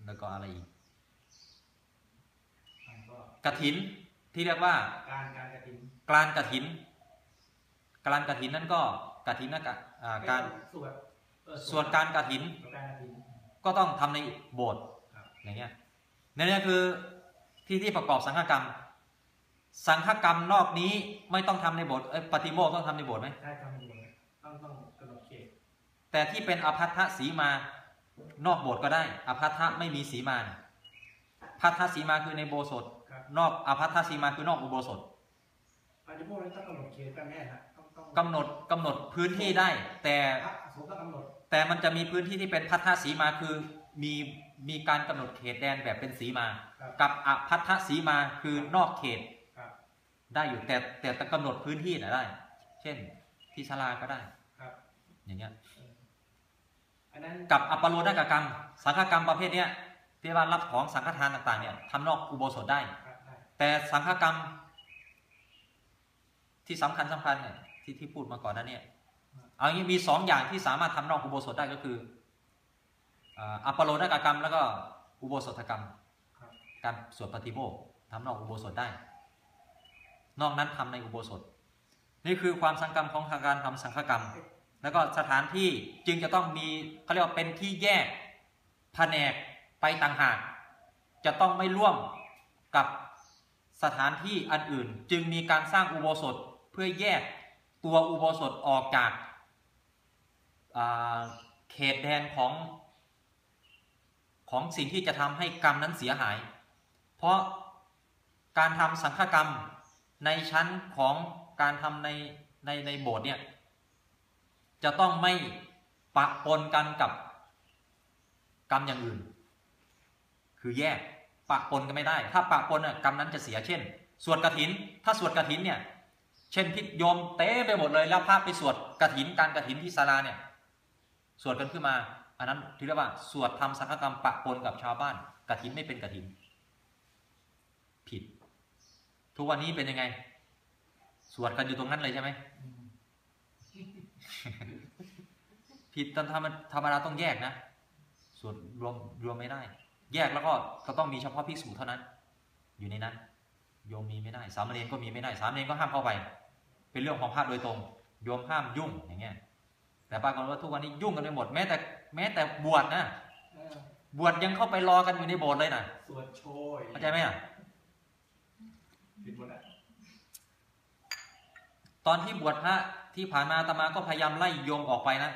แล้วก็อะไรอีกมันก็กถินที่เรียกว่าการการกระถิ่นกลานกถินกลานกถินนั่นก็กถินนะกะอ่าการสวดเออส่วนการกถินส่วนการกระถิ่นก็ต้องทำในโบสถ์ครับอย่างเงี้ยนี่นคือที่ที่ประกอบสังฆกรรม สังฆกรรมนอกนี้ไม่ต้องทำในโบสถ์เอ้ยปฏิโมกข์ต้องทำในโบสถ์ไหมใช่ครับผมต้องต้องกำหนดเขตแต่ที่เป็นอภัททสีมา นอกโบสถ์ก็ได้อภัททะไม่มีสีมาพัทธสีมาคือในโบสถ์ครับนอกอภัททสีมาคือนอกอุโบสถอันนี้พวกนี้ต้องกำหนดเขตกันแน่นะต้องต้องกำหนดกำหนดพื้นที่ได้ แต่พระสงฆ์ต้องกำหนดแต่มันจะมีพื้นที่ที่เป็นพัทธสีมาคือมีมีการกำหนดเขตแดนแบบเป็นสีมาครับกับอภัทธสีมาคือนอกเขตครับได้อยู่แต่แต่แต่กำหนดพื้นที่นะได้ เช่นที่ศาลาก็ได้ครับอย่างเงี้ยอันนั้น กับอัปโลดกกรรม สังฆกรรมประเภทเนี้ยที่ว่ารับของสังฆทานต่างๆเนี่ยทำนอกอุโบสถได้ แต่สังฆกรรม ที่สำคัญสำคัญเนี่ยที่ที่พูดมาก่อนนั้นเนี่ยเอางี้มีสองอย่างที่สามารถทำนอกอุโบสถได้ก็คืออัปโลดกกรรม แล้วก็อุโบสถกรรม การสวดปฏิโมกทำนอกอุโบสถได้ นอกนั้นทำในอุโบสถ นี่คือความสังกรรมของทางการทำสังฆกรรม แล้วก็สถานที่จึงจะต้องมีเขาเรียกว่าเป็นที่แยกแผนกไปต่างหาก จะต้องไม่ร่วมกับสถานที่อันอื่น จึงมีการสร้างอุโบสถเพื่อแยกตัวอุโบสถออกจากาเขตแดนของของสิ่งที่จะทำให้กรรมนั้นเสียหาย เพราะการทำสังฆกรรมในชั้นของการทำในในในโบสถ์เนี่ย จะต้องไม่ปะปนกันกับกรรมอย่างอื่น คือแยกปะปนกันไม่ได้ ถ้าปะปนกรรมนั้นจะเสียเช่น สวดกระถิน ถ้าสวดกระถินเนี่ยเช่นพิโยมเต้ไปหมดเลยแล้วพระไปสวดกระถินการกระถินที่ศาลาเนี่ยสวดกันขึ้นมา อันนั้นที่เรียกว่าสวดทำสังฆกรรมปะปนกับชาวบ้านกระถินไม่เป็นกระถิน ผิด ทุกวันนี้เป็นยังไง สวดกันอยู่ตรงนั้นเลยใช่ไหม ผิดตามธรรมธรรมดาต้องแยกนะ ส่วนรวมรวมไม่ได้ แยกแล้วก็ก็ต้องมีเฉพาะภิกษุเท่านั้น อยู่ในนั้น โยมมีไม่ได้ สามเณรก็มีไม่ได้ สามเณรก็ห้ามเข้าไป เป็นเรื่องของพระโดยตรง โยมห้ามยุ่งอย่างเงี้ย แต่ปรากฏว่าทุกวันนี้ยุ่งกันไปหมด แม้แต่แม้แต่บวชนะเออบวชยังเข้าไปรอกันอยู่ในโบสถ์เลยนะสวดโชยเข้าใจไหมอะผิดหมดอะตอนที่บวชพระ ที่ผ่านมาอาตมาก็พยายามไล่โยมออกไปนะ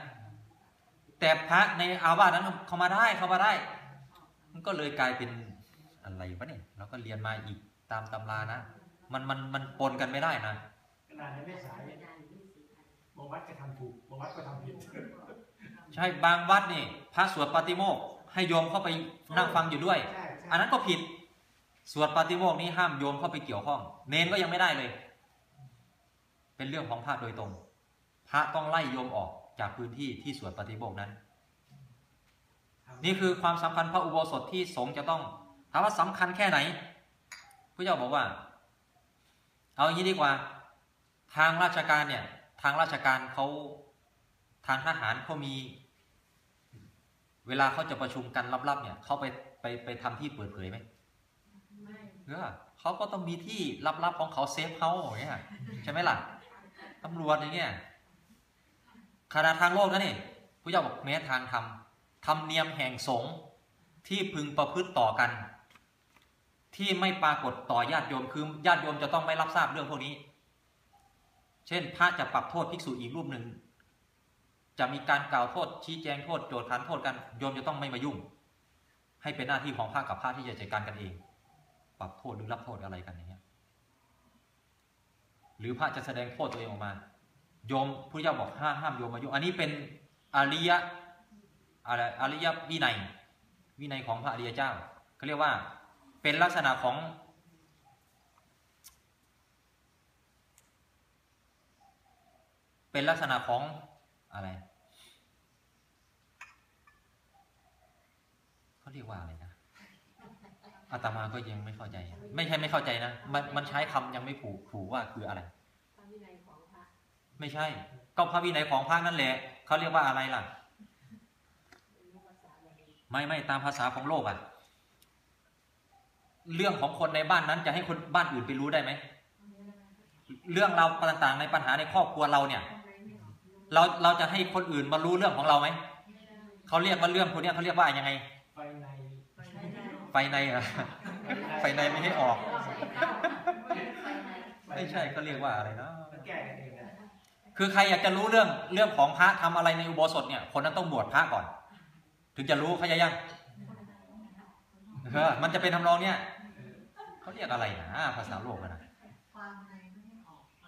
แต่พระในอาวาสนั้นเข้ามาได้เข้ามาได้ มันก็เลยกลายเป็นอะไรวะเนี่ยเราก็เรียนมาอีกตามตำรานะ มันมันมันปนกันไม่ได้นะขนาดในแม่สายบางวัดก็ทำถูกบางวัดก็ทำผิดใช่บางวัดนี่พระสวดปาติโมกข์ให้โยมเข้าไปนั่งฟังอยู่ด้วยใช่ใช่อันนั้นก็ผิดสวดปาติโมกข์นี้ห้ามโยมเข้าไปเกี่ยวข้อง เนนก็ยังไม่ได้เลย เป็นเรื่องของพระโดยตรง พระต้องไล่โยมออกจากพื้นที่ที่สวดปาติโมกข์นั้น นี่คือความสำคัญพระอุโบสถที่สงฆ์จะต้องถามว่าสำคัญแค่ไหนพระเจ้าบอกว่า เอาอย่างนี้ดีกว่า ทางราชการเนี่ย ทางราชการเขาทางทหารเขามี เวลาเขาจะประชุมกันลับๆเนี่ยเขาไปไปไปทำที่เปิดเผยไหมไม่เออเขาก็ต้องมีที่ลับๆของเขา safe house อย่างเงี้ยใช่ไหมล่ะตำรวจอย่างเงี้ย ขณะทางโลกนะนี่พระเจ้าบอกแม้ทางธรรมธรรมเนียมแห่งสงฆ์ที่พึงประพฤติต่อกัน ที่ไม่ปรากฏต่อญาติโยมคือญาติโยมจะต้องไม่รับทราบเรื่องพวกนี้ เช่นพระจะปรับโทษภิกษุอีกรูปหนึ่ง จะมีการกล่าวโทษชี้แจงโทษโจทย์ฐานโทษกันโยมจะต้องไม่มายุ่ง ให้เป็นหน้าที่ของพระกับพระที่จะจัดการกันเอง ปรับโทษหรือรับโทษอะไรกันอย่างเงี้ยหรือพระจะแสดงโทษตัวเองออกมา โยมพระเจ้าบอกห้ามห้ามโยมมายุอันนี้เป็นอริยะอะไรอริยวินัย วินัยของพระอริยเจ้าเขาเรียกว่าเป็นลักษณะของ เป็นลักษณะของอะไรเขาเรียกว่าอะไรนะอาตมาก็ยังไม่เข้าใจ ไม่ใช่ไม่เข้าใจนะ มันมันใช้คำยังไม่ผูกผูกว่าคืออะไร พระวินัยของพระ ไม่ใช่ ก็พระวินัยของพระนั่นแหละเขาเรียกว่าอะไรล่ะ ไม่ไม่ตามภาษาของโลกอะเรื่องของคนในบ้านนั้นจะให้คนบ้านอื่นไปรู้ได้ไหมเรื่องเราต่างๆในปัญหาในครอบครัวเราเนี่ย เราเราจะให้คนอื่นมารู้เรื่องของเราไหมเขาเรียกว่าเรื่องพวกนี้เขาเรียกว่ายังไง ไฟในไฟในเหรอไฟในไม่ให้ออก ไม่ใช่เขาเรียกว่าอะไรนะแก้กันเองนะ คือใครอยากจะรู้เรื่องเรื่องของพระทำอะไรในอุโบสถเนี่ยคนนั้นต้องบวชพระก่อน ถึงจะรู้เขาใจยังเออมันจะเป็นทำนองเนี่ยเขาเรียกอะไรนะภาษาโลกนะ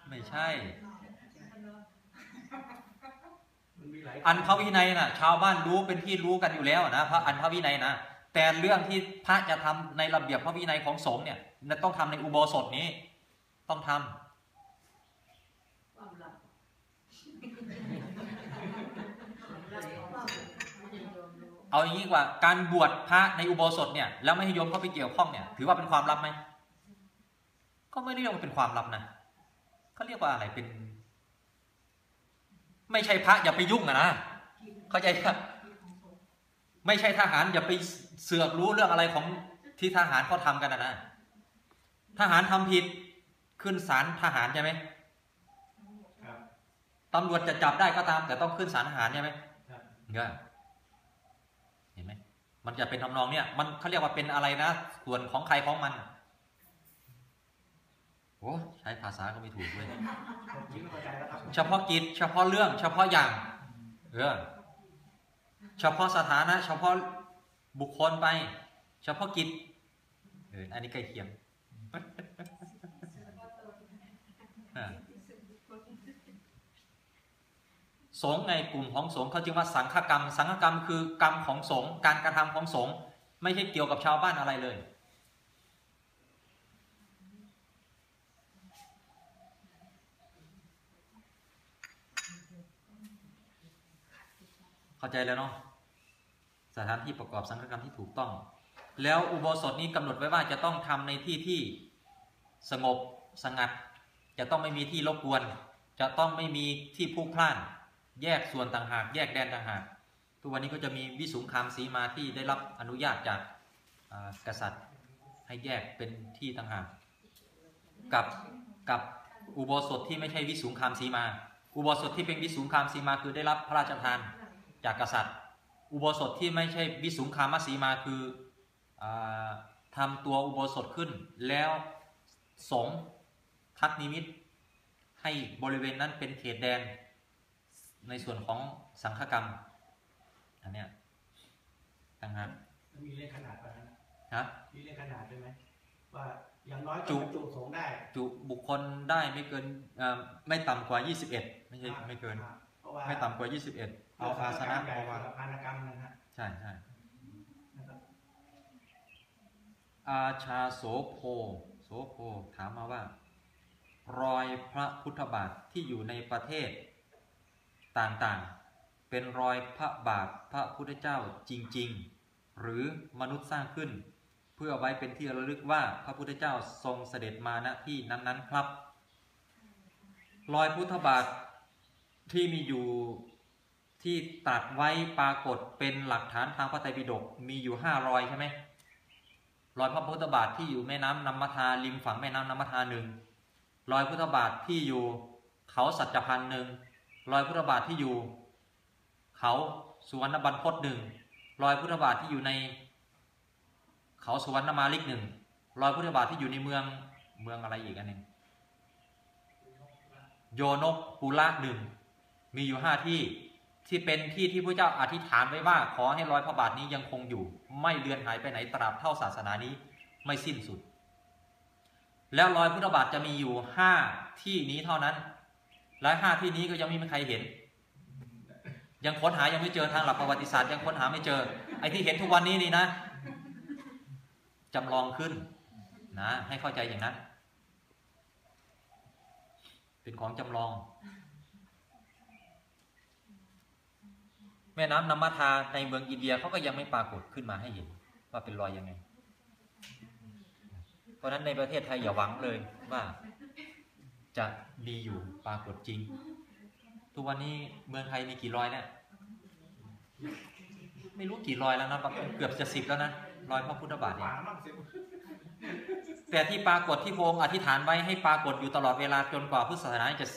ไม่ใช่ อันพระวินัยน่ะชาวบ้านรู้เป็นที่รู้กันอยู่แล้วนะพระอันพระวินัยนะแต่เรื่องที่พระจะทำในระเบียบพระวินัยของสงฆ์เนี่ยต้องทำในอุโบสถนี้ ต้องทำความลับ เอาอย่างนี้ดีกว่าการบวชพระในอุโบสถเนี่ยแล้วไม่ให้โยมเข้าไปเกี่ยวข้องเนี่ยถือว่าเป็นความลับไหมก็ไม่ได้เรียกว่าเป็นความลับนะเขาเรียกว่าอะไรเป็น ไม่ใช่พระอย่าไปยุ่งอะนะเข้าใจปะไม่ใช่ทหารอย่าไปเสือกรู้เรื่องอะไรของที่ทหารเขาทำกันนะนะทหารทำผิดขึ้นศาลทหารใช่ไหมครับตำรวจจะจับได้ก็ตาม แต่ต้องขึ้นศาลทหารใช่ไหมครับเนี่ยเห็นไห มมันจะเป็นทำนองเนี่ยมันเขาเรียกว่าเป็นอะไรนะ ส่วนของใครของมันโอ้ใช้ภาษาก็ไม่ถูกเลยผมยิ้มเข้าใจแล้วครับเฉพาะกิจเฉพาะเรื่อง เฉพาะอย่างเออเฉพาะสถานะ เฉพาะบุคคลไป เฉพาะกิจเอออันนี้ใกล้เคียง อ่า สงในกลุ่มของสงฆ์เขาจึงว่าสังฆกรรม สังฆกรรมคือกรรมของสงฆ์การกระทำของสงฆ์ไม่ใช่เกี่ยวกับชาวบ้านอะไรเลย เข้าใจแล้วเนาะสถานที่ประกอบสังฆกรรมที่ถูกต้อง แล้วอุโบสถนี้กำหนดไว้ว่าจะต้องทำในที่ที่สงบสงัด จะต้องไม่มีที่รบกวน จะต้องไม่มีที่พลุกพล่าน แยกส่วนต่างหาก แยกแดนต่างหาก ทุกวันนี้ก็จะมีวิสุงคามสีมาที่ได้รับอนุญาตจากกษัตริย์ให้แยกเป็นที่ต่างหากกับกับอุโบสถที่ไม่ใช่วิสุงคามสีมา อุโบสถที่เป็นวิสุงคามสีมาคือได้รับพระราชทานจากกษัตริย์ อุโบสถที่ไม่ใช่วิสุงคามสีมาคืออาทำตัวอุโบสถขึ้น แล้วสงทักนิมิตให้บริเวณนั้นเป็นเขตแดน ในส่วนของสังฆกรรม อันเนี้ยต่างหากมันมีเลขขนาดป่ะนะนะมีเลขขนาดใช่ไหมว่าอย่างน้อยจุต้องบรรจุสงฆ์ได้จุบุคคลได้ไม่เกินเอ่อไม่ต่ำกว่า 21 ไม่ใช่ไม่เกินเพราะว่าไม่ต่ำกว่า 21 เอาอาสนะใหญ่เอากมาว่าพานกรรมนะฮะใช่ใช่นะครับอาชาโสโพโสโพถามมาว่า รอยพระพุทธบาทที่อยู่ในประเทศ ต่างๆ เป็นรอยพระบาทพระพุทธเจ้าจริงๆ หรือมนุษย์สร้างขึ้น เพื่อไว้เป็นที่ระลึกว่าพระพุทธเจ้าทรงเสด็จมาณที่นั้นๆครับ รอยพุทธบาทที่มีอยู่ที่ตัดไว้ปรากฏเป็นหลักฐานทางพระไตรปิฎกมีอยู่ห้ารอยใช่ไหมรอยพระพุทธบาทที่อยู่แม่น้ำนำมาทาริมฝั่งแม่น้ำนำมาทาหนึ่งรอยพุทธบาทที่อยู่เขาสัจพันธ์หนึ่ง รอยพุทธบาทที่อยู่ เขาสุวรรณบรรพตหนึ่งรอยพุทธบาทที่อยู่ใน เขาสุวรรณมาลิกหนึ่งรอยพุทธบาทที่อยู่ในเมืองเมืองอะไรอีกอันหนึ่งโยนกปุระหนึ่งมีอยู่ห้าที่ที่เป็นที่ที่พระเจ้าอธิษฐานไว้ว่าขอให้รอยพระบาทนี้ยังคงอยู่ ไม่เลือนหายไปไหนตราบเท่าศาสนานี้ไม่สิ้นสุด แล้วรอยพุทธบาทจะมีอยู่ห้าที่นี้เท่านั้น และห้าที่นี้ก็ยังไม่มีใครเห็น ยังค้นหายังไม่เจอทางหลักประวัติศาสตร์ยังค้นหาไม่เจอ ไอ้ที่เห็นทุกวันนี้นี่นะจำลองขึ้นนะให้เข้าใจอย่างนั้น เป็นของจำลอง แม่น้ำนัมมาทาในเมืองอินเดียเขาก็ยังไม่ปรากฏขึ้นมาให้เห็น ว่าเป็นรอยยังไง เพราะนั้นในประเทศไทยอย่าหวังเลยว่า จะมีอยู่ปรากฏจริง ทุกวันนี้เมืองไทยมีกี่รอยเนี่ยไม่รู้กี่รอยแล้วนะเกือบจะสิบแล้วนะรอยพระพุทธบาทเนี่ยแต่ที่ปรากฏที่พระองค์อธิษฐานไว้ให้ปรากฏอยู่ตลอดเวลาจนกว่าพุทธศาสนาจะ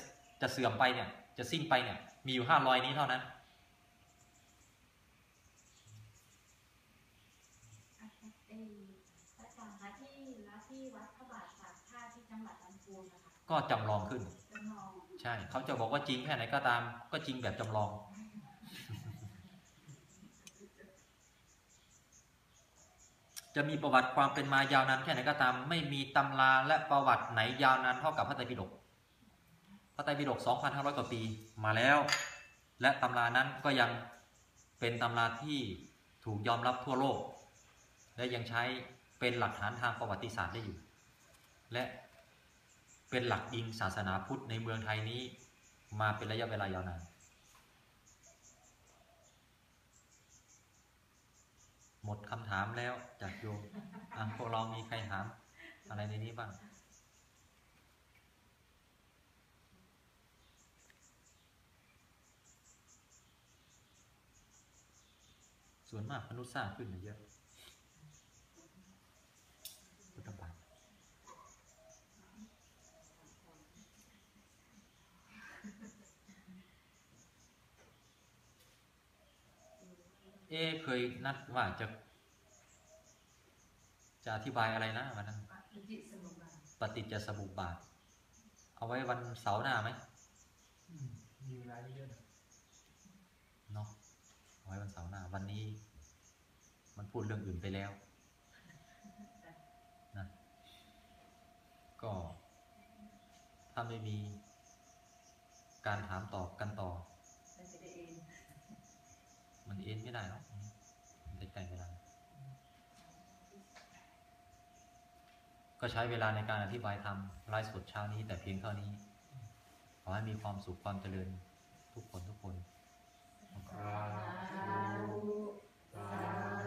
จะเสื่อมไปเนี่ย จะสิ้นไปเนี่ย มีอยู่ห้ารอยนี้เท่านั้น เอ่อพระอาจารย์คะที่แล้วที่วัดพระบาทตากผ้าที่จังหวัดลำพูนนะคะ ก็จำลองขึ้นจำลองใช่เขาจะบอกว่าจริงแค่ไหนก็ตาม ก็จริงแบบจำลอง จะมีประวัติความเป็นมายาวนานแค่ไหนก็ตาม ไม่มีตำราและประวัติไหนยาวนานเท่ากับพระไตรปิฎกพระไตรปิฎก2,500 กว่าปีมาแล้ว และตำรานั้นก็ยังเป็นตำราที่ถูกยอมรับทั่วโลก และยังใช้เป็นหลักฐานทางประวัติศาสตร์ได้อยู่ และ เป็นหลักอิงศาสนาพุทธในเมืองไทยนี้ มาเป็นระยะเวลายาวนานหมดคำถามแล้วจากโยมอะพวกเรามีใครถามอะไรในนี้บ้างส่วนมากมนุษย์สร้างขึ้นเยอะพุทธบาท เอ๊ะเคยนัดว่าจะ จะอธิบายอะไรนะวันนั้น ปฏิสมุปบาทปฏิจจสมุปบาท เอาไว้วันเสาร์หน้าไหมอืมมีเวลาเยอะๆหน่อยเนาะเอาไว้วันเสาร์หน้า วันนี้ มันพูดเรื่องอื่นไปแล้วนะก็ถ้าไม่มีการถามตอบกันต่อ มันเอ็นไม่ได้หรอกเด็กไก่ไม่ได้ก็ใช้เวลาในการอธิบายธรรมไลฟ์สดเช้านี้แต่เพียงเท่านี้ ขอให้มีความสุขความเจริญทุกคนทุกคน สาธุสาธุ